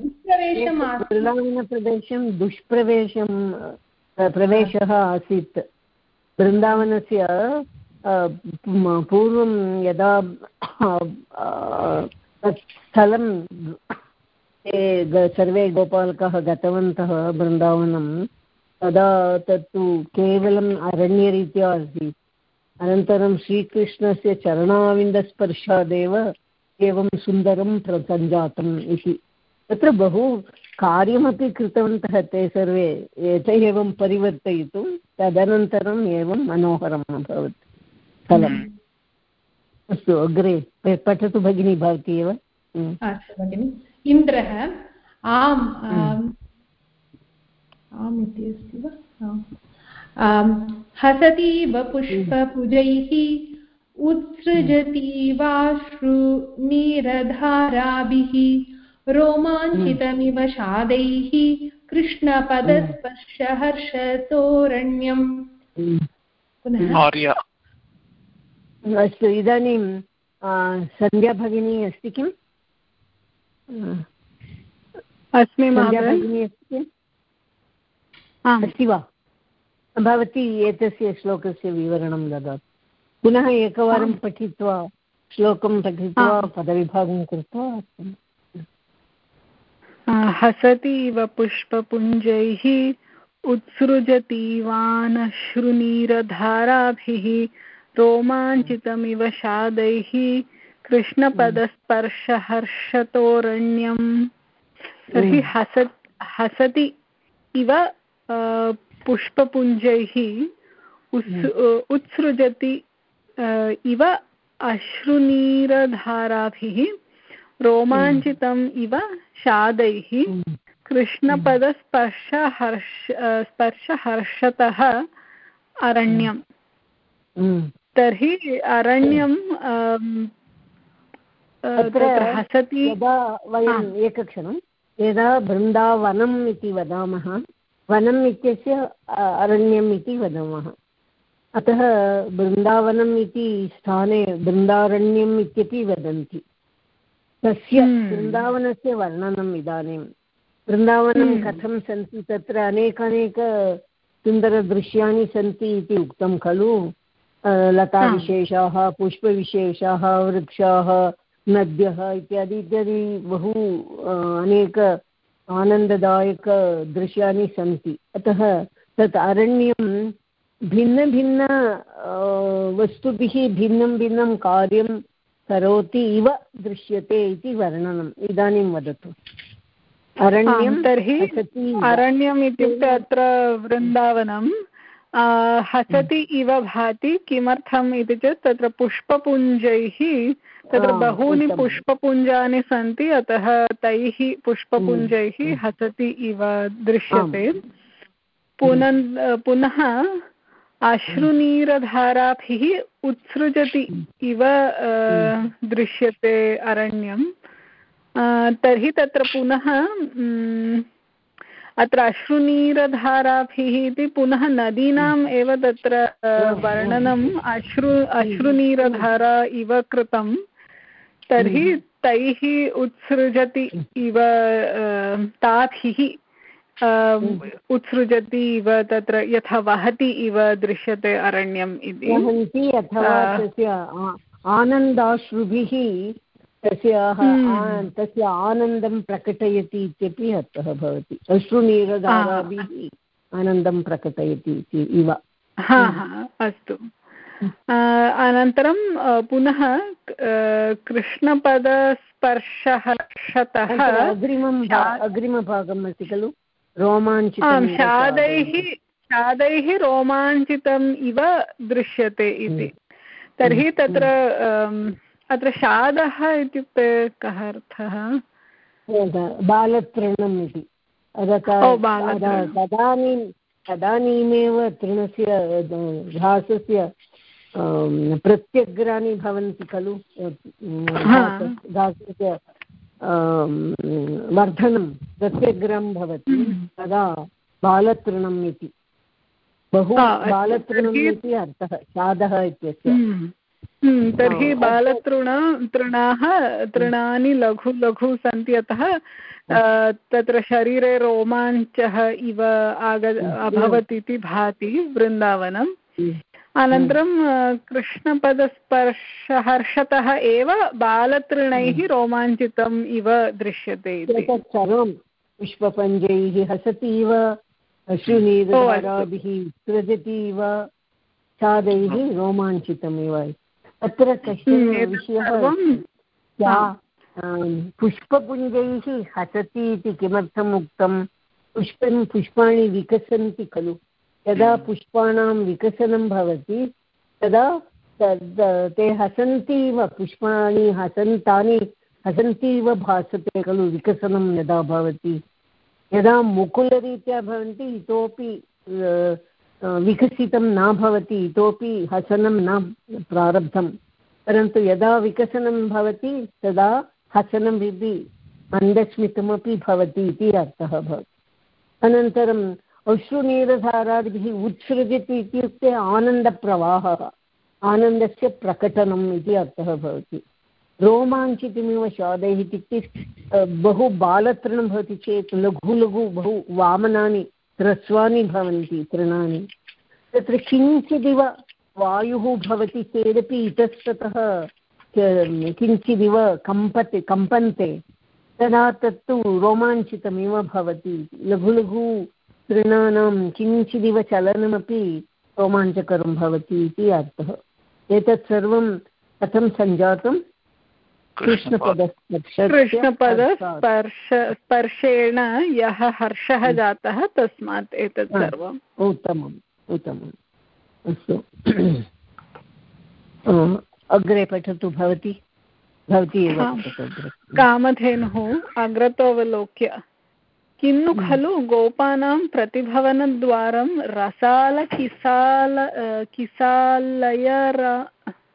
S5: दुष्प्रवेशम्
S2: वृन्दावनप्रदेशं दुष्प्रवेशं प्रवेशः आसीत्। वृन्दावनस्य पूर्वं यदा तत् स्थलं ते सर्वे गोपालकाः गतवन्तः वृन्दावनं तदा तत्तु केवलम् अरण्यरीत्या आसीत्। अनन्तरं श्रीकृष्णस्य चरणाविन्दस्पर्शादेव एवं सुन्दरं सञ्जातम् इति। तत्र बहु कार्यमपि कृतवन्तः ते सर्वे। एत एवं परिवर्तयितुं तदनन्तरम् एवं मनोहरम् अभवत्। स्थलम्। हम्म। अस्तु अग्रे पठतु भगिनी भवती एव।
S5: हम्म। अस्तु भगिनि। इन्द्रः आम् हम्म। आम् इति अस्ति वा? हसतीव पुष्पपुजैः उत्सृजतीवाश्रुनीरधाराभिः रोमाञ्चितमिव शादैः कृष्णपदस्पर्शहर्षतोरण्यम्।
S2: अस्तु इदानीं सन्ध्या भगिनी अस्ति किम्?
S6: अस्मि
S2: भगिनी अस्ति अस्ति वा? भवती एतस्य श्लोकस्य विवरणं ददातु। पुनः एकवारं पठित्वा श्लोकं पठित्वा पदविभागं कृत्वा
S6: हसतीव पुष्पपुञ्जैः उत्सृजतीवानश्रुनीरधाराभिः रोमाञ्चितमिव शादैः कृष्णपदस्पर्शहर्षतोरण्यम्। तर्हि हसत् हसति इव पुष्पपुञ्जैः उत्सृजति इव अश्रुनीरधाराभिः रोमाञ्चितम् इव शादैः कृष्णपदस्पर्शहर्ष स्पर्शहर्षतः अरण्यम्।
S2: हम्म।
S6: तर्हि अरण्यं हसति।
S2: वयम् एकक्षणं यदा बृन्दावनम् इति वदामः वनम् इत्यस्य अरण्यम् इति वदामः। अतः बृन्दावनम् इति स्थाने बृन्दारण्यम् इत्यपि वदन्ति। तस्य
S6: हम्म।
S2: बृन्दावनस्य वर्णनम् इदानीं। बृन्दावनं
S6: हम्म।
S2: कथं सन्ति तत्र अनेकानेक सुन्दरदृश्यानि सन्ति इति उक्तं खलु। लताविशेषाः पुष्पविशेषाः वृक्षाः नद्यः इत्यादि इत्यादि बहु अनेक आनन्ददायकदृश्यानि सन्ति। अतः तत् अरण्यं भिन्नभिन्न वस्तुभिः भिन्नं भिन्नं कार्यं करोति इव दृश्यते इति वर्णनम्। इदानीं वदतु। अरण्यं
S6: तर्हि अरण्यम् इत्युक्ते अत्र वृन्दावनं। हसति इव भाति किमर्थम् इति चेत् तत्र पुष्पपुञ्जैः तत्र बहूनि पुष्पपुञ्जानि सन्ति अतः तैः पुष्पपुञ्जैः
S2: हम्म,
S6: हसति इव दृश्यते। पुनन् पुनः अश्रुनीरधाराभिः उत्सृजति इव दृश्यते अरण्यं तर्हि तत्र पुनः अत्र अश्रुनीरधाराभिः इति पुनः नदीनाम् एव तत्र वर्णनम्। अश्रु, अश्रुनीरधारा इव कृतं तर्हि तैः उत्सृजति इव ताभिः। उत्सृजति इव तत्र यथा वहति इव दृश्यते अरण्यम् इति।
S2: वहन्ति अथवा तस्य आनन्दाश्रुभिः तस्याः
S6: हम्म।
S2: तस्य आनन्दं प्रकटयति इत्यपि अर्थः भवति। अश्रुनीरधाराभिः आनन्दं प्रकटयति इति इव।
S6: हा हा अस्तु। अनन्तरं पुनः अ, कृष्णपदस्पर्शहर्षतः
S2: अग्रिमं अग्रिमभागम् अस्ति खलु? रोमाञ्चितं
S6: शादैः शादैः रोमाञ्चितम् इव दृश्यते इति। तर्हि तत्र अत्र शादः इत्युक्ते कः अर्थः?
S2: बालतृणम् इति। तदानीं तदानीमेव तृणस्य घासस्य प्रत्यग्राणि भवन्ति खलु। घास- घासस्य वर्धनं प्रत्यग्रं भवति
S6: हम्म।
S2: तदा बालतृणम् इति। बहु बालतृणम् इति अर्थः शादः इत्यस्य।
S6: हम्म। हम्म, तर्हि बालतृण तृणाः तृणानि लघु लघु सन्ति अतः अ, तत्र शरीरे रोमाञ्चः इव आग अभवत् इति भाति वृन्दावनम् अनन्तरं कृष्णपदस्पर्शहर्षतः एव बालतृणैः रोमाञ्चितम् इव दृश्यते इति।
S2: एतत् सर्वं पुष्पपञ्जैः हसति इव अश्रुनीरधाराभिः सृजति इव छादैः रोमाञ्चितमिव अत्र कश्चन
S6: हम्म,
S2: विषयः? पुष्पपुञ्जैः हसति इति किमर्थम् उक्तं पुष्पं पुष्पाणि विकसन्ति खलु। यदा पुष्पाणां विकसनं भवति तदा तद् ते हसन्ति इव पुष्पाणि हसन्तानि हसन्ति इव भासते खलु विकसनं यदा भवति। यदा मुकुलरीत्या भवन्ति इतोपि विकसितं न भवति इतोपि हसनं न प्रारब्धं। परन्तु यदा विकसनं भवति तदा हसनम् इति मन्दस्मितमपि भवति इति अर्थः भवति। अनन्तरम् अश्रुनीरधारादिभिः उत्सृजति इत्युक्ते आनन्दप्रवाहः, आनन्दस्य प्रकटनम् इति अर्थः भवति। रोमाञ्चितमिव शादैः इत्युक्ते बहु बालतृणं भवति चेत् लघु लघु बहु वामनानि ह्रस्वानि भवन्ति तृणानि। तत्र किञ्चिदिव वायुः भवति चेदपि इतस्ततः किञ्चिदिव कम्पते, कम्पन्ते। तदा तत्तु रोमाञ्चितमिव भवति। लघु लघु तृणानां किञ्चिदिव चलनमपि रोमाञ्चकरं भवति इति अर्थः। एतत् सर्वं कथं सञ्जातं? कृष्णपदस्पर्शस्य
S6: कृष्णपदस्पर्श स्पर्शेण यः हर्षः जातः तस्मात् एतत् सर्वम्
S2: उत्तमम् उत्तमम्। अस्तु। अग्रे पठतु भवती। भवती एव
S6: कामधेनुः अग्रतोऽवलोक्य किन्नु खलु? गोपानां प्रतिभवनद्वारं रसाल किसाल किसालय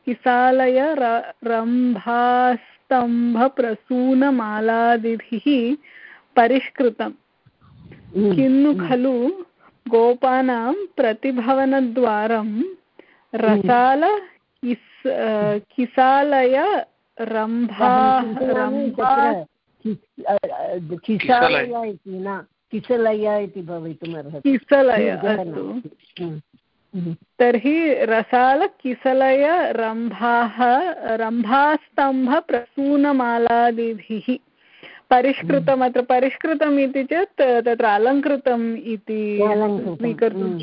S6: किसालय रम्भास्तम्भप्रसूनमालादिभिः परिष्कृतम् किन्नु खलु? गोपानां प्रतिभवनद्वारं रसाल किस् किसालय रम्भा रम्भा
S2: किसालय. इति न किसलय इति भवितुमर्हति
S6: किसलय तर्हि रसाल किसलय रम्भाः रम्भास्तम्भप्रसूनमालादिभिः। परिष्कृतम् अत्र परिष्कृतम् इति चेत् तत्र अलङ्कृतम् इति स्वीकर्तुं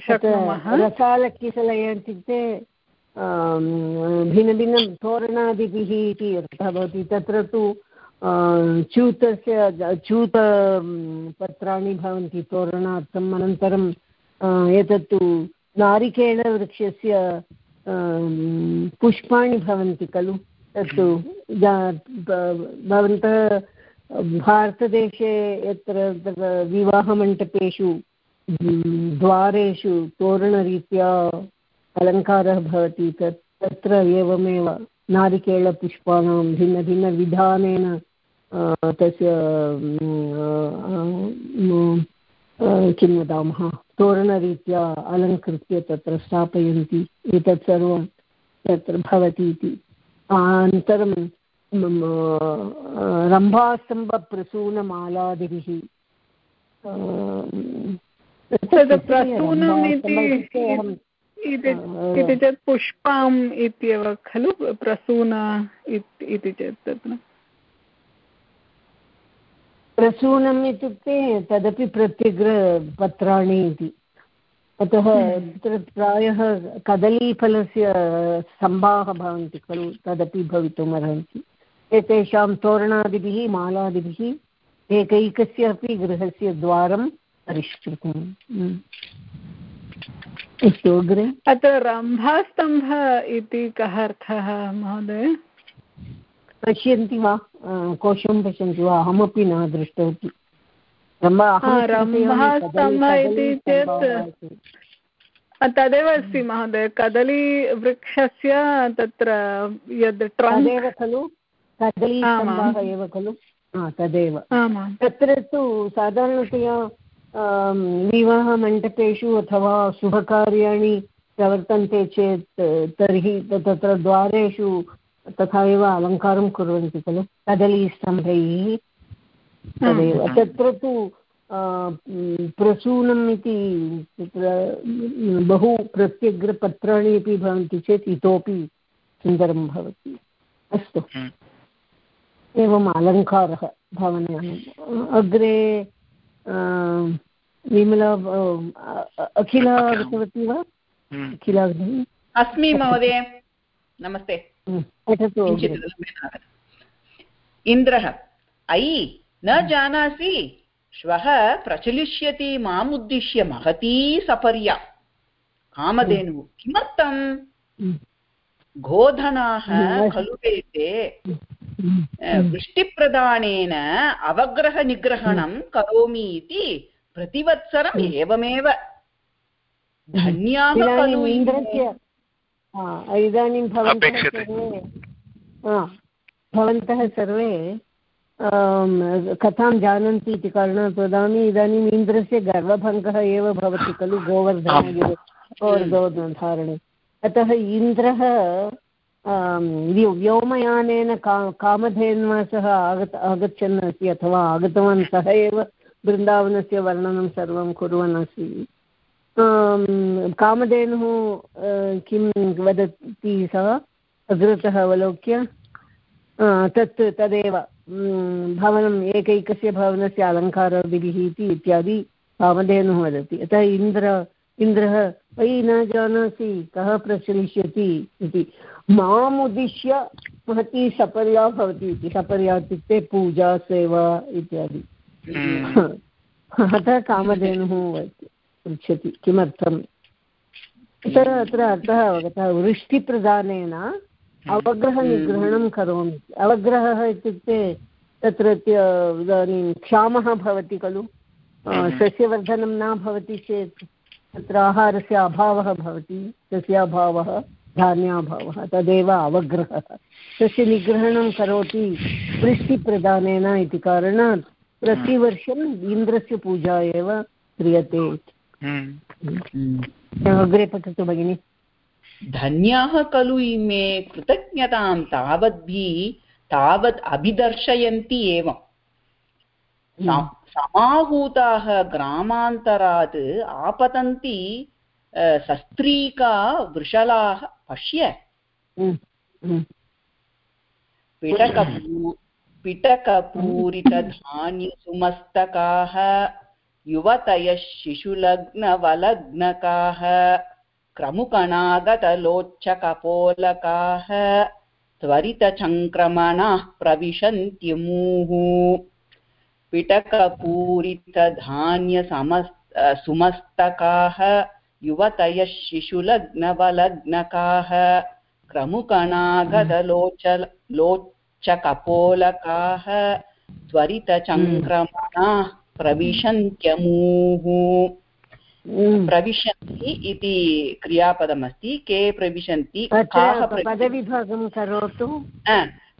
S6: शक्नुमः।
S2: रसालकिसलय इत्युक्ते भिन्नभिन्नं तोरणादिभिः इति अर्थः भवति। तत्र तु च्यूतस्य च्यूत पत्राणि भवन्ति तोरणार्थम्, अनन्तरं एतत्तु नारिकेलवृक्षस्य पुष्पाणि भवन्ति खलु? तत्तु भवन्तः भारतदेशे यत्र विवाहमण्डपेषु द्वारेषु तोरणरीत्या अलङ्कारः भवति, तत्, तत्र एवमेव नारिकेलपुष्पाणां भिन्नभिन्नविधानेन तस्य किं वदामः? तोरणरीत्या अलङ्कृत्य तत्र स्थापयन्ति एतत् सर्वं तत्र भवति इति। अनन्तरं रम्भास्तम्भप्रसूनमालादिभिः
S6: प्रसूनम् इति चेत् पुष्पम् इत्येव खलु? प्रसून इति चेत् तत्र।
S2: प्रसूनम् इत्युक्ते तदपि प्रत्यग्रपत्राणि इति। अतः तत्र प्रायः कदलीफलस्य स्तम्भाः भवन्ति खलु तदपि भवितुमर्हन्ति। एतेषां तोरणादिभिः मालादिभिः एकैकस्य अपि गृहस्य द्वारं परिष्कृतम्। अग्रे।
S6: अत्र रम्भास्तम्भ इति कः अर्थः महोदय?
S2: पश्यन्ति वा? कोशं पश्यन्ति वा? अहमपि न दृष्टवती।
S6: रम्भास्तम्भ इति चेत् तदेव अस्ति महोदय। कदलीवृक्षस्य तत्र यद्
S2: तदेव खलु? कदलीस्तम्भः एव खलु? तदेव। तत्र तु साधारणतया विवाहमण्डपेषु अथवा शुभकार्याणि प्रवर्तन्ते चेत् तर्हि तत्र द्वारेषु तथा एव अलङ्कारं कुर्वन्ति खलु। कदलीस्तम्भैः तदेव। तत्र तु प्रसूनम् इति तत्र बहु प्रत्यग्रपत्राणि अपि भवन्ति चेत् इतोपि सुन्दरं भवति। अस्तु। एवम् अलङ्कारः भवने अग्रे विमला अखिला आगतवती वा? अखिला
S3: अस्मि महोदय नमस्ते.
S2: पठतु
S3: इन्द्रः अयि न जानासि श्वः प्रचलिष्यति माम् उद्दिश्य महती सपर्या। कामधेनुः किमर्थम्? गोधनाः खलु वृष्टिप्रदानेन अवग्रहनिग्रहणं करोमि इति प्रतिवत्सरम् एवमेव। धन्याः खलु
S2: इदानीं भवन्तः सर्वे भवन्तः सर्वे कथां जानन्ति इति कारणात् वदामि इदानीम् इन्द्रस्य गर्वभङ्गः एव भवति खलु गोवर्धन गोवर्धनधारणे अतः इन्द्रः व्योमयानेन का, कामधेन्वा आगत आगच्छन् अस्ति अथवा आगतवान् सः एव वृन्दावनस्य वर्णनं सर्वं कुर्वन् अस्ति कामधेनुः किं वदति सः? अग्रतः अवलोक्य तत् तदेव भवनम् एकैकस्य भवनस्य अलङ्कारादिभिः इति इत्यादि कामधेनुः वदति। अतः इन्द्र, इन्द्रः अयि न जानासि, कः प्रचलिष्यति इति। माम् उद्दिश्य महती सपर्या भवति इति। सपर्या इत्युक्ते पूजा सेवा इत्यादि। अतः कामधेनुः पृच्छति किमर्थम्? अतः अत्र अर्थः अवगतः वृष्टिप्रदानेन अवग्रहनिग्रहणं करोमि। अवग्रहः इत्युक्ते तत्र त्य- इदानीं क्षामः भवति खलु। अ, सस्यवर्धनं न भवति चेत् तत्र आहारस्य अभावः भवति सस्याभावः। धान्याभावः तदेव अवग्रहः। तस्य निग्रहणं करोति वृष्टिप्रदानेन इति कारणात् प्रतिवर्षम् इन्द्रस्य पूजा एव क्रियते। अग्रे पठतु भगिनि।
S3: धन्याः खलु इमे कृतज्ञतां तावद्भिः तावत् अभिदर्शयन्ति एव। समाहूताः ग्रामान्तरात् आपतन्ति सस्त्रीका वृषलाः पश्य पिटकपू पिटकपूरितधान्यसुमस्तकाः युवतयः शिशुलग्नवलग्नकाः क्रमुकणागतलोच्चकपोलकाः त्वरितचङ्क्रमणाः प्रविशन्त्यमुः पिटकपूरितधान्यसमस् सुमस्तकाः युवतयः शिशुलग्नवलग्नकाः क्रमुकणागदलोच लोच्चकपोलकाः त्वरितचङ्क्रमणाः प्रविशन्त्यमुः। प्रविशन्ति इति क्रियापदमस्ति के प्रविशन्ति काः
S2: पदविभागं करोतु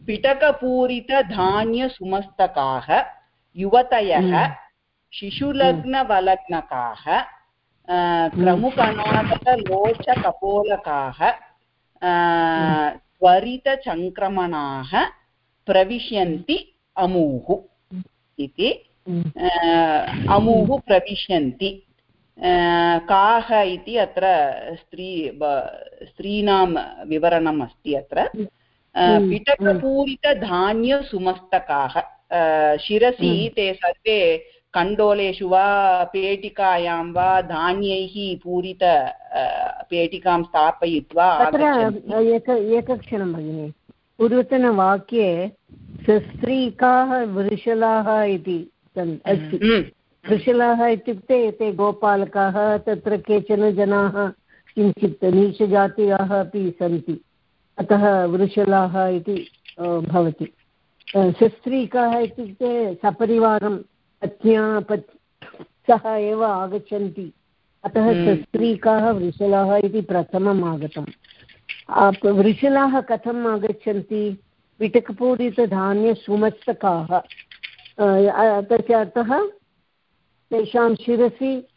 S3: पिटकपूरितधान्यसुमस्तकाः युवतयः। शिशुलग्नवलग्नकाः क्रमुकणागतलोचकपोलकाः अ, त्वरितचङ्क्रमणाः प्रविशन्ति अमूः इति अमुः प्रविशन्ति काः इति अत्र स्त्री स्त्रीणां विवरणम् अस्ति अत्र पिटकपूरितधान्यसुमस्तकाः शिरसि। ते सर्वे कण्डोलेषु वा पेटिकायां वा धान्यैः पूरित पेटिकां स्थापयित्वा
S2: तत्र। एक एकक्षणं भगिनि पूर्वतनवाक्ये सस्त्रीकाः वृषलाः इति अस्ति।
S3: हम्म,
S2: वृषलाः इत्युक्ते ते गोपालकाः तत्र केचन जनाः किञ्चित् नीचजातीयाः अपि सन्ति। अतः वृषलाः इति भवति। सस्त्रीकाः इत्युक्ते सपरिवारं पत्न्या पत् सह एव आगच्छन्ति। अतः
S3: हम्म।
S2: सस्त्रीकाः वृषलाः इति प्रथमम् आगतम्। वृषलाः कथम् आगच्छन्ति? पिटकपूरितधान्यसुमस्तकाः तस्य अर्थः? तेषां शिरसि?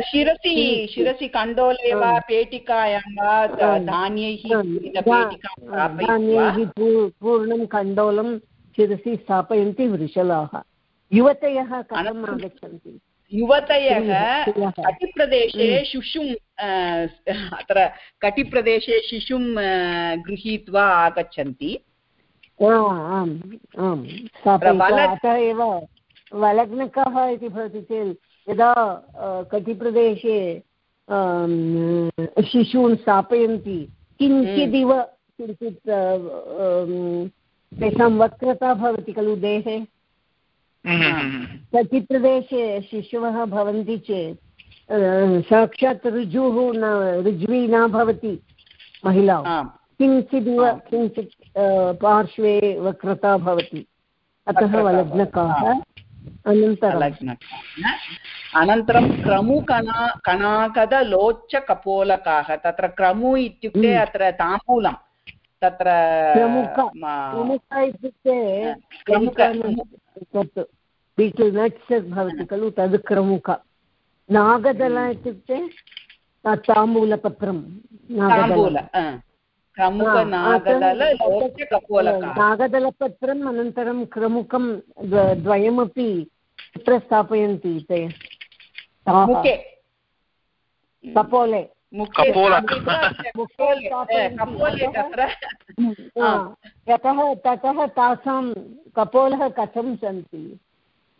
S3: शिरसि शिरसि कण्डोले वा पेटिकायां वा धान्यैः
S2: धान्यैः पूर्णं कण्डोलं शिरसि स्थापयन्ति वृषलाः। युवतयः कथम् आगच्छन्ति?
S3: युवतयः। कटिप्रदेशे
S2: हम्म।
S3: शिशुं अत्र कटिप्रदेशे शिशुं गृहीत्वा आगच्छन्ति।
S2: आम् आम्। अतः एव वलग्नकः इति भवति चेत् यदा कटिप्रदेशे शिशून् स्थापयन्ति किञ्चिदिव किञ्चित् तेषां वक्रता भवति खलु देहे? कटिप्रदेशे शिशवः भवन्ति चेत् अ, साक्षात् ऋजुः न ऋज्वी न भवति महिला। किञ्चिदिव किञ्चित् पार्श्वे वक्रता भवति। अतः वलग्नकाः अनन्तरं।
S3: अनन्तरं क्रमुकणा कणाकदलोच्चकपोलकाः तत्र क्रमु इत्युक्ते
S2: हम्म.
S3: अत्र ताम्बूलं तत्र
S2: इत्युक्ते तत् बीटल् नट्स् भवति खलु तद् क्रमुक नागदल इत्युक्ते ताम्बूलपत्रं नागदलपत्रम् अनन्तरं क्रमुकं द्वयमपि कुत्र स्थापयन्ति ते। कपोले यतः ततः तासां कपोलः कथं सन्ति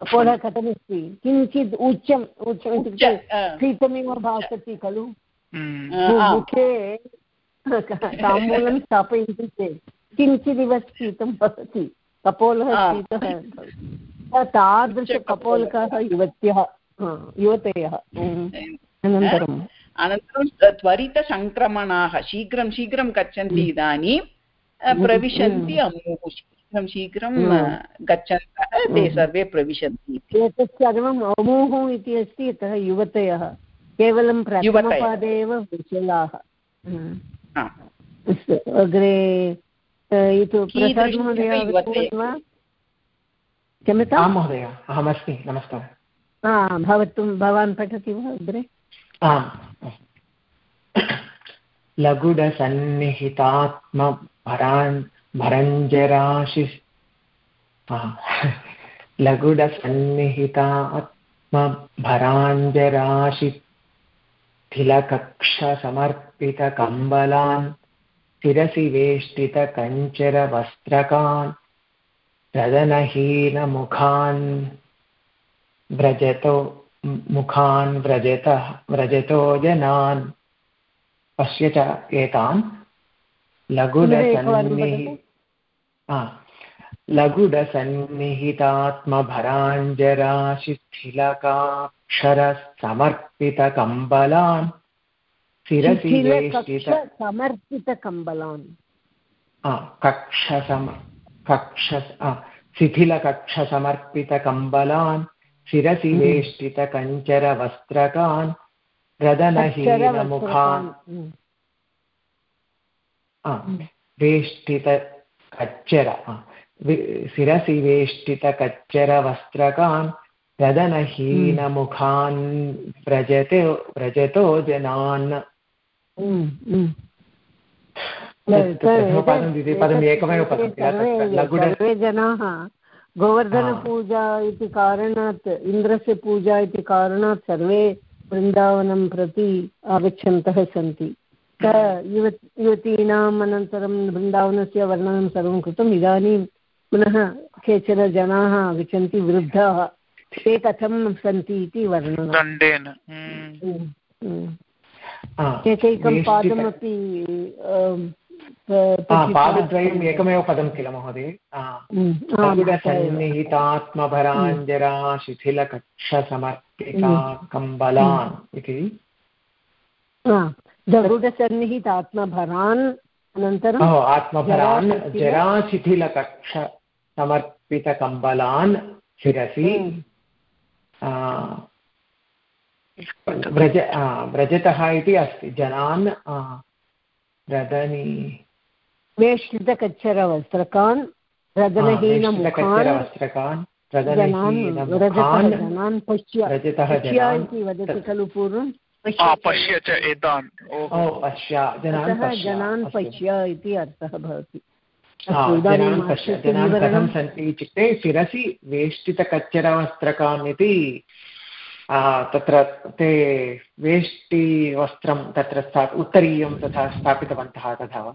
S2: कपोलः कथमस्ति किञ्चित् उच्चम् उच्चम् इत्युक्ते शीतमिव भासति खलु मुखे ताम्बूलं स्थापयन्ति चेत् किञ्चिदिव शीतं भवति कपोलः शीतः भवति तादृशकपोलकाः युवत्यः युवतयः हम्म.
S3: अनन्तरं त्वरितसङ्क्रमणाः शीघ्रं शीघ्रं गच्छन्ति इदानीं अ, प्रविशन्ति अमुः शीघ्रं शीघ्रं
S2: हम्म।
S3: गच्छन्तः ते
S2: हम्म।
S3: सर्वे प्रविशन्ति।
S2: एतत् सर्वम् अमोः इति अस्ति यतः युवतयः केवलं प्रथमपादे एव कुशलाः हम्म।
S3: हा।
S2: अस्तु अग्रे अ, क्षम्यताम्
S7: महोदय अहमस्मि नमस्कारः
S2: भवतु भवान् पठति वा अग्रे
S7: आम् लघुडसन्निहितात्मभरान् भरञ्जराशि हा। लघुडसन्निहितात्मभराञ्जराशि थिलकक्षसमर्पितकम्बलान् शिरसि वेष्टितकञ्चरवस्त्रकान् रदनहीनमुखान् व्रजतो मुखान् व्रजतः व्रजतो जनान् पश्य च एतान्। लघुडसन्निहि। लघुडसन्निहितात्मभराञ्जराशिथिलकाक्षरसमर्पितकम्बलान् शिरसि वेष्टित
S2: समर्पितकम्बलान्।
S7: कक्षसम कक्ष शिथिलकक्षसमर्पितकम्बलान्। शिरसि
S2: हम्म।
S7: वेष्टितकञ्चरवस्त्रकान् रदनहीनमुखान् हा, वेष्टितकच्चर शिरसि वेष्टितकच्चरवस्त्रकान् रदनहीनमुखान् व्रजते व्रजतो जनान् तत् एकमेव पदं
S2: सर्वे जनाः गोवर्धनपूजा इति कारणात् इन्द्रस्य पूजा इति कारणात् सर्वे वृन्दावनं प्रति आगच्छन्तः सन्ति। युव युवतीनाम् अनन्तरं वृन्दावनस्य वर्णनं सर्वं कृतम्। इदानीं पुनः केचन जनाः आगच्छन्ति वृद्धाः। ते कथं सन्ति इति वर्णनं।
S7: हा,
S2: एकैकं पादमपि
S7: हा, पादद्वयम् एकमेव पदं किल महोदय?
S2: आम्,
S7: शिथिलकक्षसमर्पिता कम्बलान् इति।
S2: हा, दगुडसन्निहित आत्मभरान् जराशिथिल-
S7: जराशिथिलकक्षसमर्पितकम्बलान् शिरसि। व्रज व्रजतः इति अस्ति। जनान् रदनी
S2: वेष्टितकच्छरवस्त्रकान् रदनहीनमुखान् जनान् पश्य इति वदति खलु पूर्वं
S1: पश्य च एतान्
S7: जनान्
S2: अतः
S7: पश्य
S2: जनान् पश्य इति अर्थः भवति।
S7: जनान् कथं सन्ति इत्युक्ते शिरसि वेष्टितकच्चरवस्त्रकाम् इति तत्र ते वेष्टिवस्त्रं तत्र स्था उत्तरीयं तथा स्थापितवन्तः तथा वा?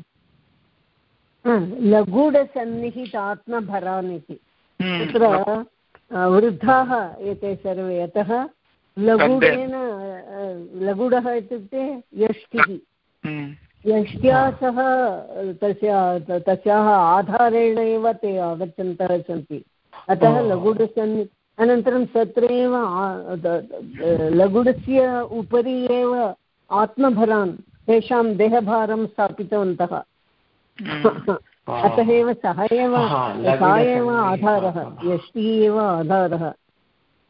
S2: लघुडसन्निहितात्मभरान् इति
S1: हम्म।
S2: तत्र वृद्धाः एते सर्वे अतः लघुडेन लघुडः इत्युक्ते यष्टिः
S1: हम्म।
S2: यष्ट्या सह तस्य तस्याः आधारेण एव ते आगच्छन्तः सन्ति अतः
S7: ओ।
S2: लघुडसन् अनन्तरं तत्रैव लगुडस्य उपरि एव आत्मभरान् तेषां देहभारं स्थापितवन्तः। अतः एव सः एव सा एव। आधारः यष्टिः एव आधारः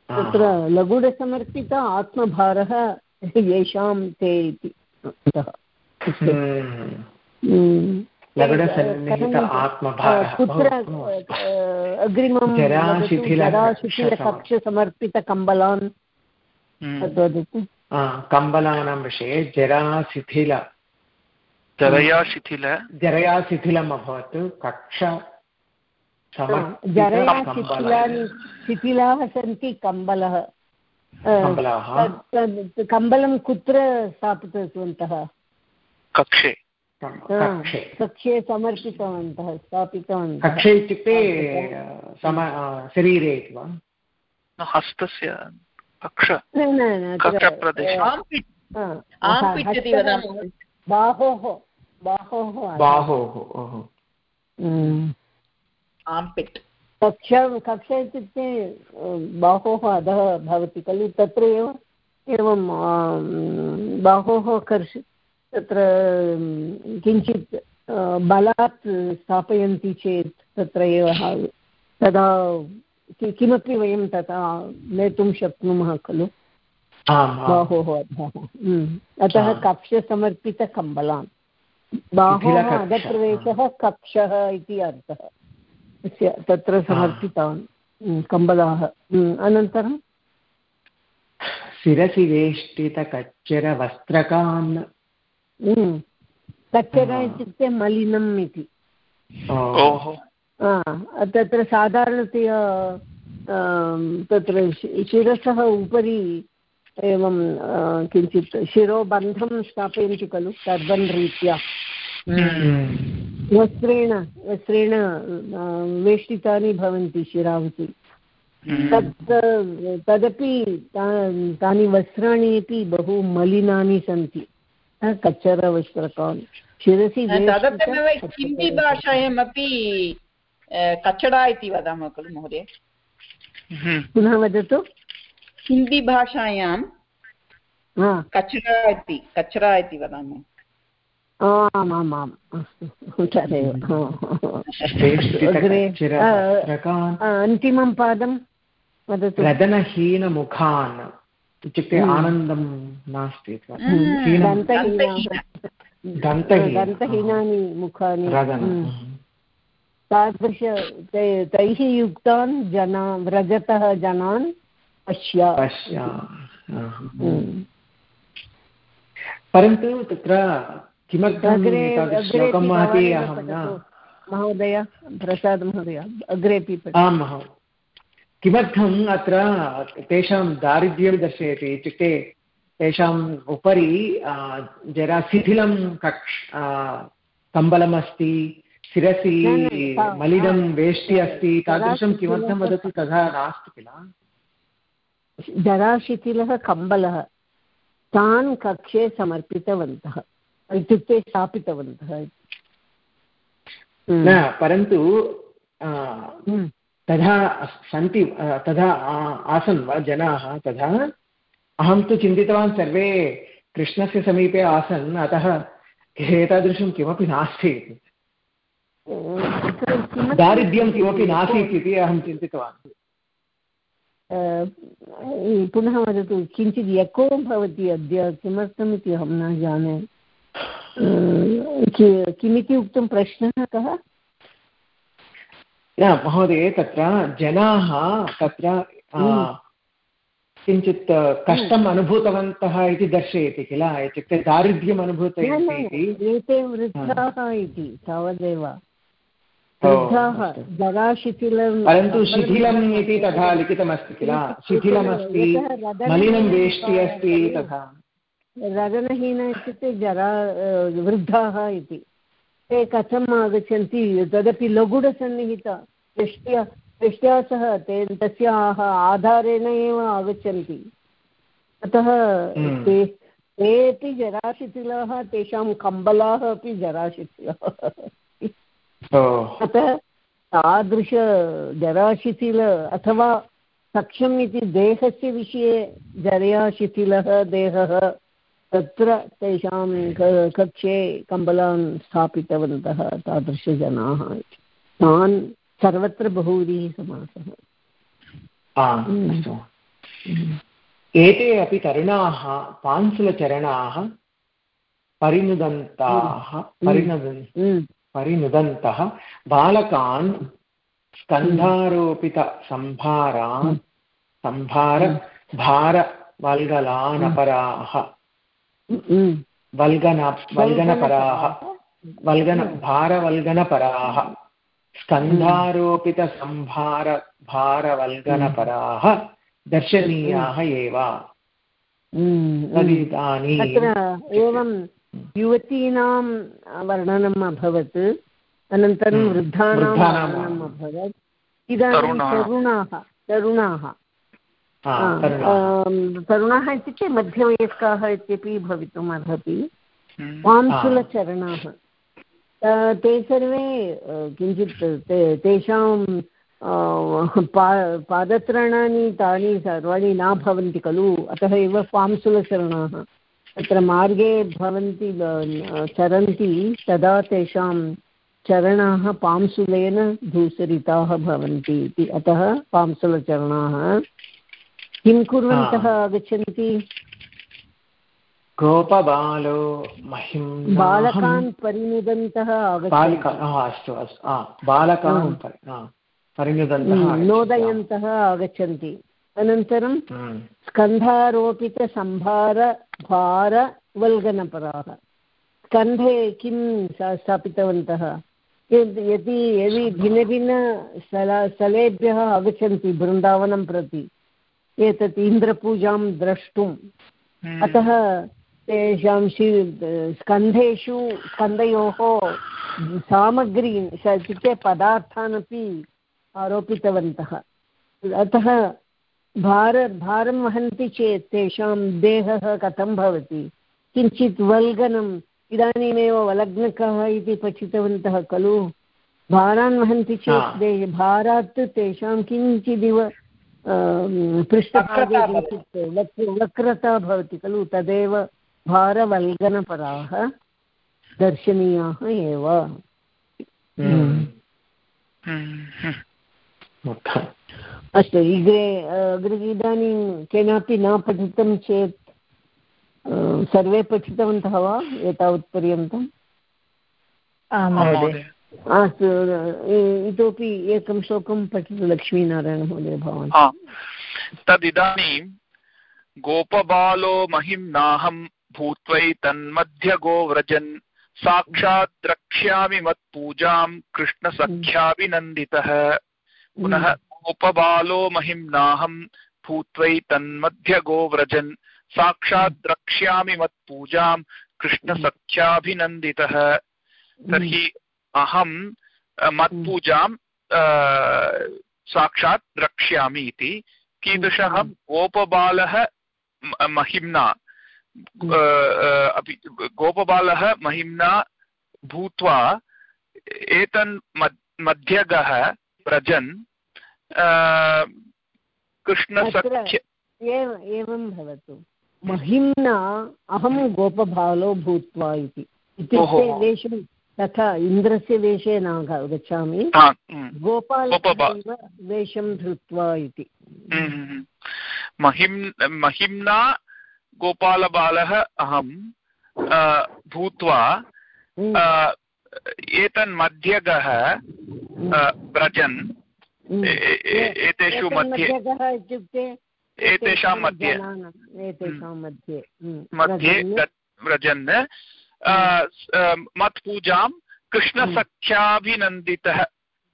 S2: तत्र लगुडसमर्पित आत्मभारः येषां ते इति
S7: हम्म।
S2: हम्म। कुत्र अग्रिमं जराशिथिलकक्षसमर्पितकम्बलान्
S1: हम्म।
S2: तद्वदतु
S7: कम्बलानां विषये जराशिथिल
S1: जरया शिथिल
S7: जरया शिथिलम् अभवत् कक्ष
S2: जरया शिथिलाः सन्ति कम्बलः।
S7: कम्बलाः।
S2: कुत्र स्थापितवन्तः?
S1: कक्षे।
S7: कक्षे।
S2: कक्षे समर्पितवन्तः स्थापितवन्तः।
S7: कक्षे इत्युक्ते शरीरे इति वा?
S1: हस्तस्य कक्ष।
S2: न न बाहोः। बाहोः आधारः।
S7: बाहोः ओहो।
S2: हम्म।
S3: आम्पिट्
S2: कक्षा कक्षा इत्युक्ते बाहोः अधः भवति खलु? तत्र एव एवं बाहोः कर्ष तत्र किञ्चित् बलात् स्थापयन्ति चेत् तत्र एव तदा किमपि वयं तथा नेतुं शक्नुमः खलु? बाहोः अधः। हम्म। अतः कक्षसमर्पितकम्बलान्। बाहोः अधप्रवेशः कक्षः इति अर्थः। तत्र समर्पितान् हम्म, कम्बलाः। अनन्तरं?
S7: शिरसि वेष्टितकच्चरवस्त्रकान्
S2: कच्चर इत्युक्ते मलिनम् इति। तत्र साधारणतया तत्र शिरसः उपरि एवं किञ्चित् शिरोबन्धं स्थापयन्ति खलु टर्बन् रीत्या हम्म। वस्त्रेण वस्त्रेण वेष्टितानि भवन्ति शिरावति हम्म। तत् तदपि तानि वस्त्राणि अपि बहु मलिनानि सन्ति कच्चरवस्त्रकान् शिरसि
S3: हिंदी भाषायामपि कचडा इति वदामः खलु महोदय
S2: हम्म। पुनः वदतु
S3: हिन्दीभाषायां कचरा इति कचरा इति वदामः।
S2: आमामाम् अस्तु तदेव अन्तिमं पादं वदतु।
S7: रदनहीनमुखान्। इत्युक्ते। आनन्दं नास्ति
S2: दन्तहीनानि। मुखानि। तादृश तैः युक्तान् जना व्रजतः जनान् पश्य हम्म।
S7: परन्तु तत्र किमर्थं महति अहं न?
S2: महोदय प्रसाद् महोदय अग्रेपि
S7: आं महोदय किमर्थम् अत्र तेषां दारिद्र्यं दर्शयति इत्युक्ते तेषाम् उपरि जरा शिथिलं कक्ष कम्बलमस्ति शिरसि मलिनं वेष्टि अस्ति। तादृशं किमर्थं वदति? तथा नास्ति किल?
S2: जराशिथिलः कम्बलः तान् कक्षे समर्पितवन्तः इत्युक्ते स्थापितवन्तः
S7: न परन्तु हम्म। तथा सन्ति तथा आसन् वा जनाः तथा? अहं तु चिन्तितवान् सर्वे कृष्णस्य समीपे आसन् अतः एतादृशं किमपि नास्ति दारिद्र्यं किमपि नासीत् इति अहं चिन्तितवान्।
S2: पुनः वदतु किञ्चित् यको भवति अद्य किमर्थमिति अहं न जाने। किमिति उक्तं प्रश्नः कः?
S7: न महोदय तत्र जनाः तत्र हम्म। किञ्चित् कष्टम् अनुभूतवन्तः इति दर्शयति किल? इत्युक्ते दारिद्र्यम् अनुभूतवन्ति
S2: एते वृद्धाः इति तावदेव। वृद्धाः जराशिथिलं
S7: परन्तु शिथिलम् इति तथा लिखितमस्ति किल? शिथिलमस्ति मलिनं वेष्टि अस्ति तथा।
S2: रगनहीन इत्युक्ते जरा वृद्धाः इति। ते कथम् आगच्छन्ति? तदपि लघुडसन्निहित। वृष्ट्या वृष्ट्या सह ते तस्याः आधारेण एव आगच्छन्ति। अतः हम्म। ते तेपि जराशिथिलाः तेषां कम्बलाः अपि जराशिथिलाः। अतः तादृश जराशिथिल अथवा सक्षम् इति देहस्य विषये जरया शिथिलः देहः तत्र तेषां कक्षे कम्बलान् स्थापितवन्तः तादृशजनाः इति। तान् सर्वत्र बहुव्रीः समासः।
S7: हम्म। एते अपि तरुणाः पांसुलचरणाः परिनुदन्ताः
S2: हम्म।
S7: परिनुदन् हम्म। परिनुदन्तः बालकान् स्कन्धारोपितसम्भारान् सम्भार भारवल्गलानपराः। वल्गन वल्गनपराः। वल्गन भारवल्गनपराः। स्कन्धारोपितसम्भार भारवल्गनपराः। दर्शनीयाः एव।
S2: एवं युवतीनां वर्णनम् अभवत् अनन्तरं वृद्धानां वर्णनम् अभवत्। इदानीं तरुणाः। तरुणाः तरुणाः। इत्युक्ते मध्यवयस्काः इत्यपि भवितुम् अर्हति। वांसुलचरणाः ते सर्वे किञ्चित् तेषां पा पादत्राणानि तानि सर्वाणि न भवन्ति खलु अतः एव पांसुलचरणाः तत्र मार्गे भवन्ति चरन्ति तदा तेषां चरणाः पांसुलेन धूसरिताः भवन्ति इति। अतः पांसुलचरणाः। किं कुर्वन्तः आगच्छन्ति?
S7: गोपबालो महिं
S2: बालकान् परिनुदन्तः
S7: अस्तु अस्तु बालकान् परिनुदन्तः
S2: नोदयन्तः आगच्छन्ति। अनन्तरं
S7: हम्म।
S2: स्कन्धारोपितसंभारभारवल्गनपराः स्कन्धे किं स्थापितवन्तः यदि यदि भिन्नभिन्नस्थल स्थलेभ्यः आगच्छन्ति बृन्दावनं प्रति एतत् इन्द्रपूजां द्रष्टुम्
S1: हम्म।
S2: अतः तेषां शि स्कन्धेषु स्कन्धयोः सामग्री इत्युक्ते पदार्थानपि आरोपितवन्तः अतः भार भारं वहन्ति चेत् तेषां देहः कथं भवति? किञ्चित् वल्गनम् इदानीमेव वलग्नकः इति पठितवन्तः खलु? भारान् वहन्ति चेत् भारात् तेषां किञ्चिदिव पृष्ठभागे किञ्चित् वक्र वक्रता भवति खलु? तदेव भारवल्गनपराः दर्शनीयाः एव। अस्तु अग्रे अग्रे इदानीं केनापि न पठितं चेत् सर्वे पठितवन्तः वा एतावत्पर्यन्तम् अस्तु इतोपि एकं श्लोकं पठतु लक्ष्मीनारायणमहोदय भवान्।
S1: तदिदानीं गोपबालो महिम्नाहं भूत्वैतन्मध्यगो व्रजन् साक्षात् द्रक्ष्यामि मत्पूजां कृष्णसख्याभिनन्दितः। पुनः गोपबालो महिम्नाहं भूत्वैतन्मध्यगो व्रजन् साक्षात् द्रक्ष्यामि मत्पूजां कृष्णसख्याभिनन्दितः। तर्हि अहं मत्पूजां साक्षात् द्रक्ष्यामि इति। कीदृशः? गोपबालः महिम्ना। अपि गोपबालः महिम्ना भूत्वा एतन् मध्यगः व्रजन् कृष्णसख्य
S2: एवं भवतु। महिम्ना अहं गोपबालो भूत्वा इति। इत्युक्ते वेषं तथा इन्द्रस्य वेषे न गच्छामि। गोपालः वेषं धृत्वा इति।
S1: महिम् महिम्ना गोपालबालः अहं भूत्वा। एतन्मध्यगः व्रजन्। एतेषु मध्ये
S2: इत्युक्ते
S1: एतेषां मध्ये
S2: एतेषां। मध्ये
S1: मध्ये व्रजन् मत्पूजां कृष्णसख्याभिनन्दितः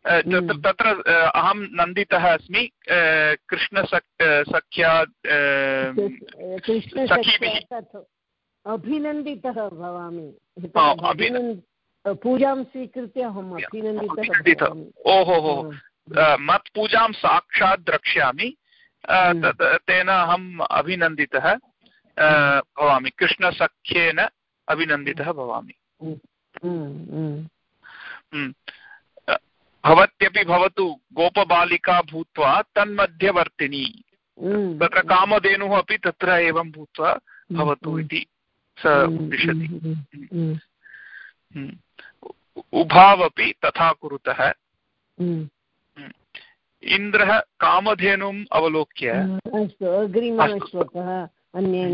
S1: तत्र अहं नन्दितः अस्मि कृष्णसख् सख्या
S2: अभिनन्दितः भवामि पूजां स्वीकृत्य अहम् अभिनन्दितः
S1: ओहो हो मत्पूजां साक्षात् द्रक्ष्यामि। तेन अहम् अभिनन्दितः। भवामि। कृष्णसख्येन अभिनन्दितः भवामि। भवत्यपि भवतु गोपबालिका भूत्वा तन्मध्यवर्तिनी। हम्म। तत्र कामधेनुः अपि तत्र एवं भूत्वा हम्म, भवतु हम्म। इति स उद्दिशति। उभावपि तथा कुरुतः। इन्द्रः कामधेनुम् अवलोक्य।
S2: अस्तु अग्रिमश्लोकः अन्येन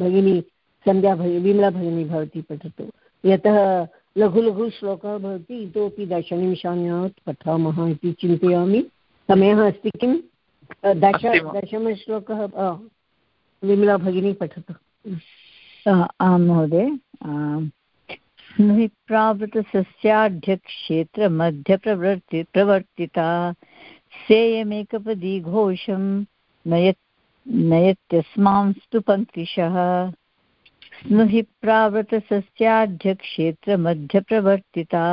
S2: भगिनी सन्ध्या भगिनी विमला भगिनी भवती पठतु। यतः लघु लघु श्लोकः भवति इतोपि दशनिमिषान् यावत् पठामः इति चिन्तयामि। समयः अस्ति किं दश दशमश्लोकः विमला भगिनी पठतु।
S4: आं महोदय स्मृप्रावृतसस्याढ्यक्षेत्रमध्यप्रवर्ति प्रवर्तिता सेयमेकपदी घोषं नयत् नयत्यस्मांस्तु पङ्क्तिशः स्नुहि प्रावृतसस्याढ्यक्षेत्रमध्यप्रवर्तिता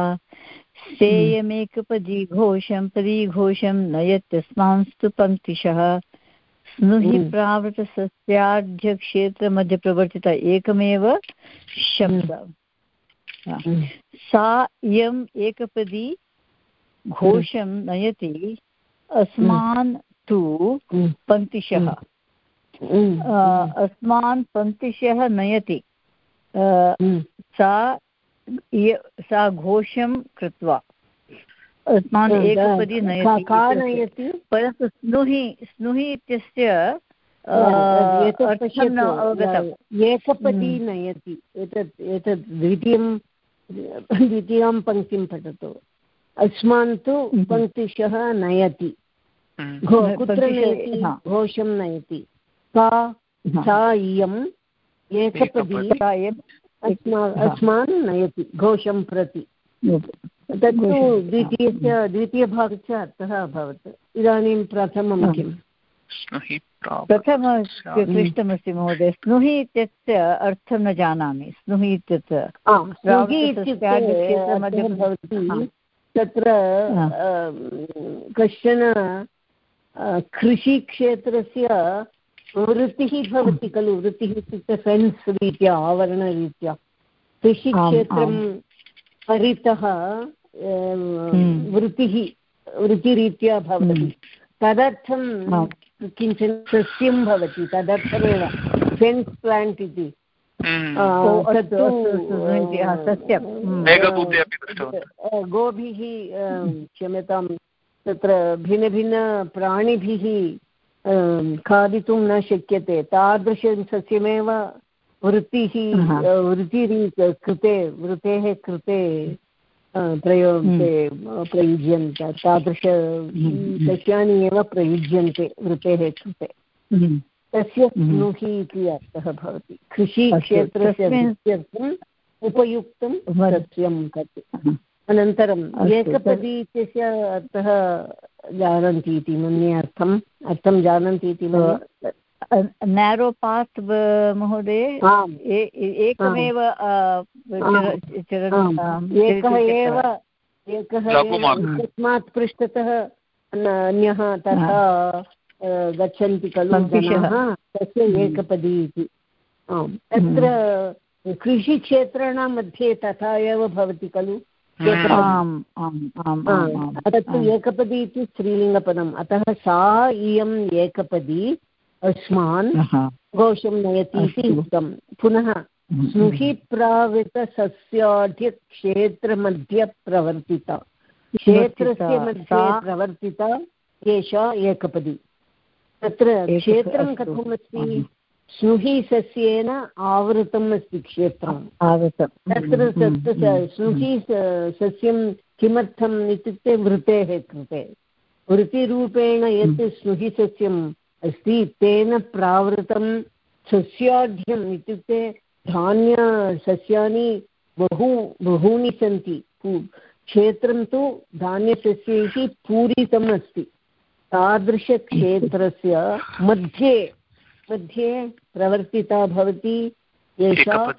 S4: सेयमेकपदी घोषं पदीघोषं नयत्यस्मांस्तु पङ्क्तिशः स्नुहि हम्म। प्रावृतसस्याढ्यक्षेत्रमध्यप्रवर्तिता एकमेव शब्द। सा इयम् एकपदी घोषं नयति अस्मान् तु। पङ्क्तिशः। अस्मान् पङ्क्तिशः नयति। सा सा घोषं कृत्वा अस्मान् एकपदी नयति परन्तु स्नुहि स्नुहि इत्यस्य
S2: एकपदी हम्म। नयति। एतत् एतत् द्वितीयं द्वितीयां पङ्क्तिं पठतु। अस्मान् तु हम्म। पङ्क्तिशः नयति। हम्म। कुत्र नयति? घोषं नयति। सा सा इयम् एकपदी अस्मान् नयति घोषं प्रति। तत्तु द्वितीयस्य द्वितीयभागस्य अर्थः अभवत्। इदानीं प्रथमं किम्?
S4: प्रथम क्लिष्टमस्ति महोदय स्नुहि इत्यस्य अर्थं न जानामि। स्नुहि इत्यस्य
S2: भवति तत्र कश्चन कृषिक्षेत्रस्य वृत्तिः भवति खलु। वृत्तिः इत्युक्ते फेन्स् रीत्या आवरणरीत्या। कृषिक्षेत्रं परितः हम्म। वृत्तिः वृत्तिरीत्या भवति। हम्म। तदर्थं किंचन सस्यं भवति तदर्थमेव फेन्स् प्लाण्ट् इति. गोभिः क्षम्यतां तत्र भिन्नभिन्नप्राणिभिः खादितुं न शक्यते। तादृशं सस्यमेव वृत्तिः वृत्तिरी कृते वृतेः कृते प्रयोगे हम्म। प्रयुज्यन्ते। तादृश हम्म। सस्यानि एव प्रयुज्यन्ते वृतेः कृते। हम्म। तस्य स्नुहि इति अर्थः भवति। कृषिक्षेत्रस्य उपयुक्तं सस्यं कति अनन्तरम् एकपदी इत्यस्य अर्थः जानन्ति इति मन्ये अर्थम्। अर्थं जानन्ति इति
S4: नेरो पात् महोदय एकमेव
S2: एकः एव एकः तस्मात् पृष्ठतः अन्यः तथा गच्छन्ति खलु तस्य हम्म। एकपदी इति। तत्र हम्म। कृषिक्षेत्राणां मध्ये तथा एव भवति खलु? तत्तु एकपदी इति स्त्रीलिङ्गपदम्। अतः सा इयम् एकपदी अस्मान् घोषं नयति इति उक्तं। पुनः स्नुहिप्रावृतसस्याढ्यक्षेत्रमध्ये प्रवर्तिता क्षेत्रस्य मध्ये प्रवर्तिता एषा एकपदी। तत्र क्षेत्रं कथमस्ति? स्नुहीसस्येन आवृतम् अस्ति क्षेत्रम्
S4: आवृतं
S2: तत्र स्नुही सस्यं किमर्थम् इत्युक्ते वृतेः कृते। वृत्तिरूपेण यत् स्नुहिसस्यम् अस्ति तेन प्रावृतं सस्याढ्यम् इत्युक्ते धान्यसस्यानि बहु बहूनि सन्ति। क्षेत्रं तु धान्यसस्यैः पूरितम् अस्ति। तादृशक्षेत्रस्य मध्ये मध्ये प्रवर्तिता भवति एषा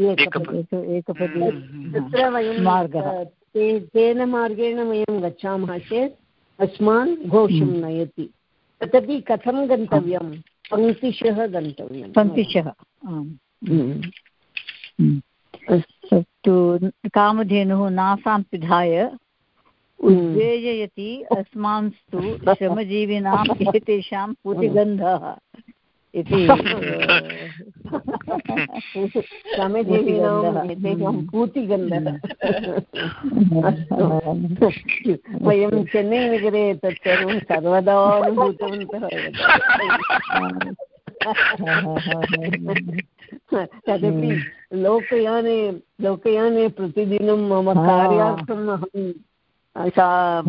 S2: एकपदी। हम्म, तत्र वयं मार्गः। तेन मार्गेण वयं गच्छामः चेत् अस्मान् घोषं हम्म। नयति। तदपि कथं गन्तव्यं? पङ्क्तिशः गन्तव्यं।
S4: पङ्क्तिशः हम्म। अस्तु कामधेनुः नासां पिधाय उद्वेजयति अस्मांस्तु श्रमजीविनाम् एतेषां पूतिगन्धः। इति
S2: समीचीनां पूतिगन्धः वयं चेन्नैनगरे तत् सर्वं सर्वदा अनुभूतवन्तः तदपि लोकयाने लोकयाने प्रतिदिनं मम कार्यार्थम् अहं सा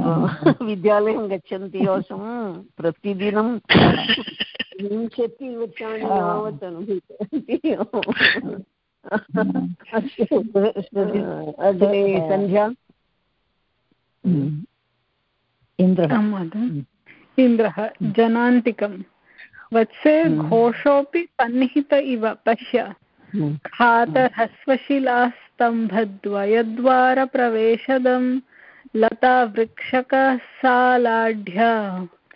S2: विद्यालयं गच्छन्ती आसं प्रतिदिनं विंशतिवर्षाणि यावत् अनुभूतवती अग्रे सन्ध्या।
S6: इन्द्रः। इन्द्रः जनान्तिकं। वत्से घोषोऽपि सन्निहित इव पश्य। खातह्रस्वशिलास्तम्भद्वयद्वारप्रवेशदं लतावृक्षकसालाढ्य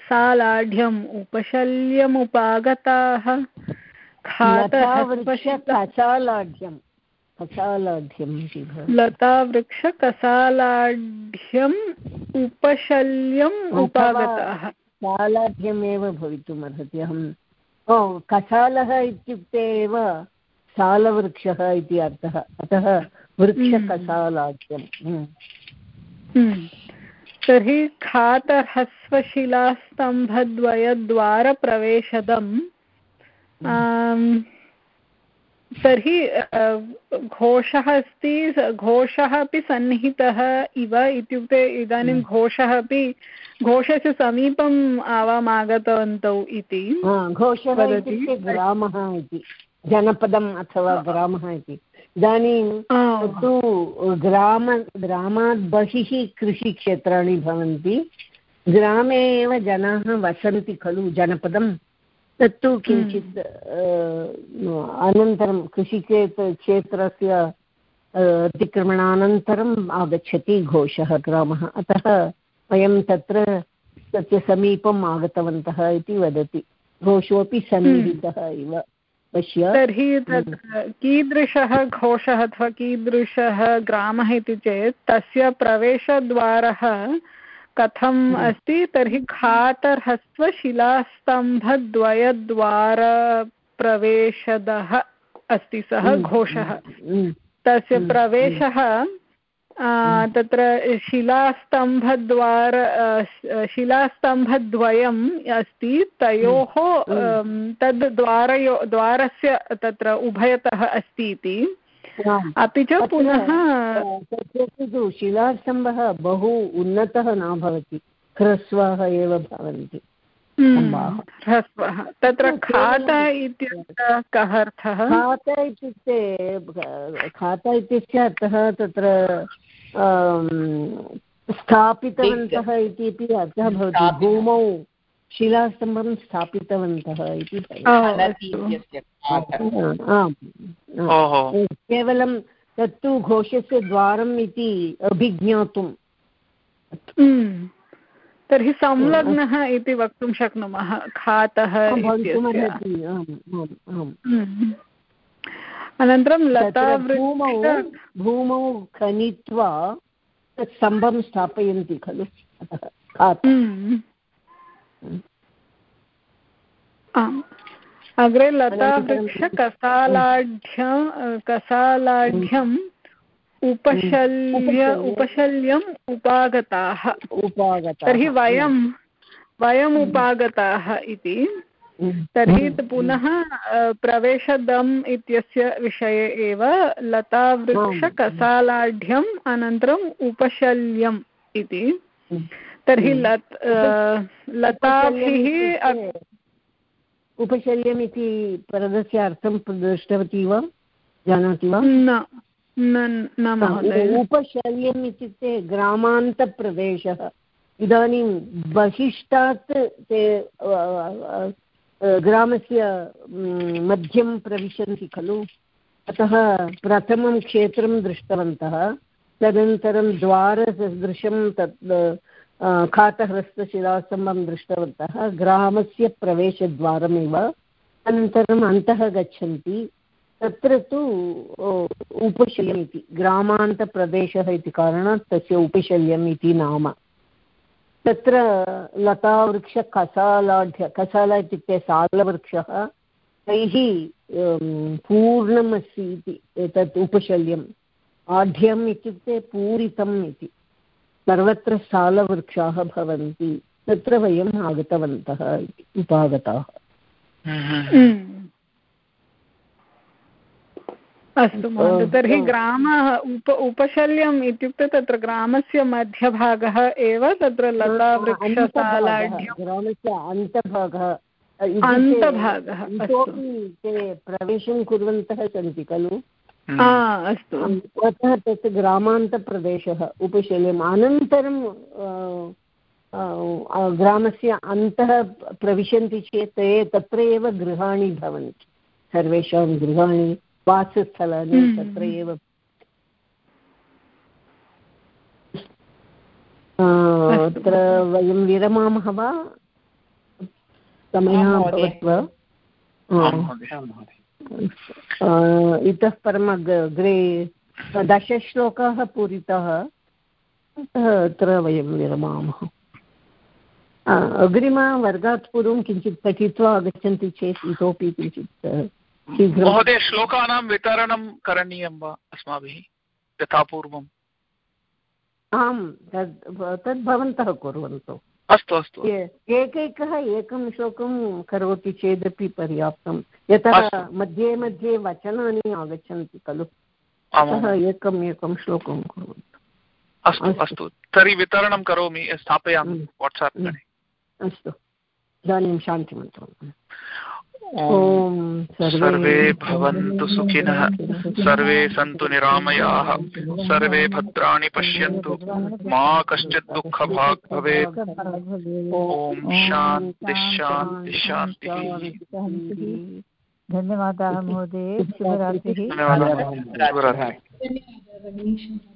S6: सालाढ्यम् उपशल्यमुपागताः।
S2: कसालाढ्यं
S6: लतावृक्षकसालाढ्यम् उपशल्यम् उपागताः।
S2: सालाढ्यमेव भवितुम् अर्हति। अहम् ओ कसालः इत्युक्ते एव सालवृक्षः इति अर्थः। अतः
S6: हम्म। हम्म। तर्हि खातहस्वशिलास्तम्भद्वयद्वारप्रवेशदम् तर्हि घोषः अस्ति घोषः अपि सन्निहितः इव इत्युक्ते इदानीं हम्म। घोषः अपि घोषस्य समीपम् आवाम् आगतवन्तौ इति
S2: घोषः ग्रामः इति जनपदम् अथवा ग्रामः इति। इदानीं तु ग्राम ग्रामात् बहिः कृषिक्षेत्राणि भवन्ति। ग्रामे एव जनाः वसन्ति खलु जनपदं। तत्तु हम्म। किञ्चित् अनन्तरं कृषिक्षेत्र क्षेत्रस्य अतिक्रमणानन्तरम् आगच्छति घोषः ग्रामः। अतः वयं तत्र तस्य समीपम् आगतवन्तः इति वदति। घोषोऽपि सन्निहितः इव।
S6: पश्य। तर्हि तत् हम्म। कीदृशः घोषः अथवा कीदृशः ग्रामः इति चेत् तस्य प्रवेशद्वारः कथम् हम्म। अस्ति? तर्हि खातर्हस्वशिलास्तम्भद्वयद्वारप्रवेशदः अस्ति सः हम्म, घोषः। तस्य प्रवेशः तत्र शिलास्तम्भद्वार शिलास्तम्भद्वयम् अस्ति तयोः तद् द्वारयो द्वारस्य तत्र उभयतः अस्ति इति। अपि च पुनः
S2: शिलास्तम्भः बहु उन्नतः न भवति ह्रस्वः एव भवन्ति।
S6: हम्म, ह्रस्वः तत्र खाता इत्यत्र कः अर्थः?
S2: खाता इत्युक्ते खाता इत्यस्य अर्थः तत्र स्थापितवन्तः इति अर्थः भवति। भूमौ शिलास्तम्भं स्थापितवन्तः इति केवलं तत्तु घोषस्य द्वारम् इति अभिज्ञातुम्।
S6: हम्म। तर्हि संलग्नः इति वक्तुं शक्नुमः खातः हम्म। अनन्तरं लता
S2: भूमौ खनित्वा तत् स्तम्भं स्थापयन्ति खलु।
S6: हम्म। आम्। अग्रे लतावृक्षकसालाढ्य कसालाढ्यम् उपशल्य उपशल्यम् उपागताः। तर्हि वयं वयम् उपागताः इति। तर्हि पुनः प्रवेशदम् इत्यस्य विषये एव लतावृक्षकसालाढ्यम् अनन्तरम् उपशल्यम् इति। तर्हि हम्म। लत् लताभिः
S2: उपशल्यम् इति पदस्य अर्थं दृष्टवती वा? जानाति वा?
S6: न।
S2: उपशल्यम् इत्युक्ते ग्रामान्तप्रदेशः। इदानीं बहिष्टात् ते ग्रामस्य मध्यं प्रविशन्ति खलु। अतः प्रथमं क्षेत्रं दृष्टवन्तः। तदनन्तरं द्वारसदृशं तत् खातहृस्तशिलास्तम्भं दृष्टवन्तः। ग्रामस्य प्रवेशद्वारमेव। अनन्तरम् अन्तः गच्छन्ति। तत्र तु उपशल्यम् इति ग्रामान्तप्रदेशः इति कारणात् तस्य उपशल्यम् इति नाम। तत्र लतावृक्षकसालाढ्य कसाला इत्युक्ते सालवृक्षः तैः पूर्णम् अस्ति इति एतत् उपशल्यम्। आढ्यम् इत्युक्ते पूरितम् इति। सर्वत्र सालवृक्षाः भवन्ति तत्र वयम् आगतवन्तः इति उपागताः।
S6: हम्म। अस्तु महोदय तर्हि ग्रामः उप उपशल्यम् इत्युक्ते तत्र ग्रामस्य मध्यभागः एव तत्र
S2: ग्रामस्य अन्तभागः। अन्तभागः इतोपि ते प्रवेशं कुर्वन्तः सन्ति खलु?
S6: अस्तु।
S2: अतः तत् ग्रामान्तप्रदेशः उपशैल्यम्। अनन्तरं ग्रामस्य अन्तः प्रविशन्ति चेत् ते तत्र एव गृहाणि भवन्ति। सर्वेषां गृहाणि वासस्थलानि हम्म। तत्र एव अत्र वयं विरमामः वा? समयः अभवत् वा? इतः परम् अग्रे दशश्लोकाः पूरिताः। अत्र वयं विरमामः। अग्रिमवर्गात् पूर्वं किञ्चित् पठित्वा आगच्छन्ति चेत् इतोपि किञ्चित्
S1: महोदय श्लोकानां वितरणं करणीयं वा अस्माभिः यथा पूर्वम्
S2: आम् तद् तद् भवन्तः कुर्वन्तु।
S1: अस्तु अस्तु
S2: एकैकः एकं श्लोकं करोति चेदपि पर्याप्तं। यतः मध्ये मध्ये वचनानि आगच्छन्ति खलु। अतः एकम् एकं श्लोकं कुर्वन्तु।
S1: अस्तु अस्तु। तर्हि वितरणं करोमि स्थापयामि वाट्साप्
S2: अस्तु। इदानीं शान्तिमन्त्रम्।
S1: सर्वे भवन्तु सुखिनः सर्वे सन्तु निरामयाः सर्वे भद्राणि पश्यन्तु मा कश्चित् दुःखभाग् भवेत्। ॐ शान्ति शान्ति शान्तिः।
S4: धन्यवादाः महोदय शुभरात्रिः।
S1: धन्यवादाः शुभरात्रिः।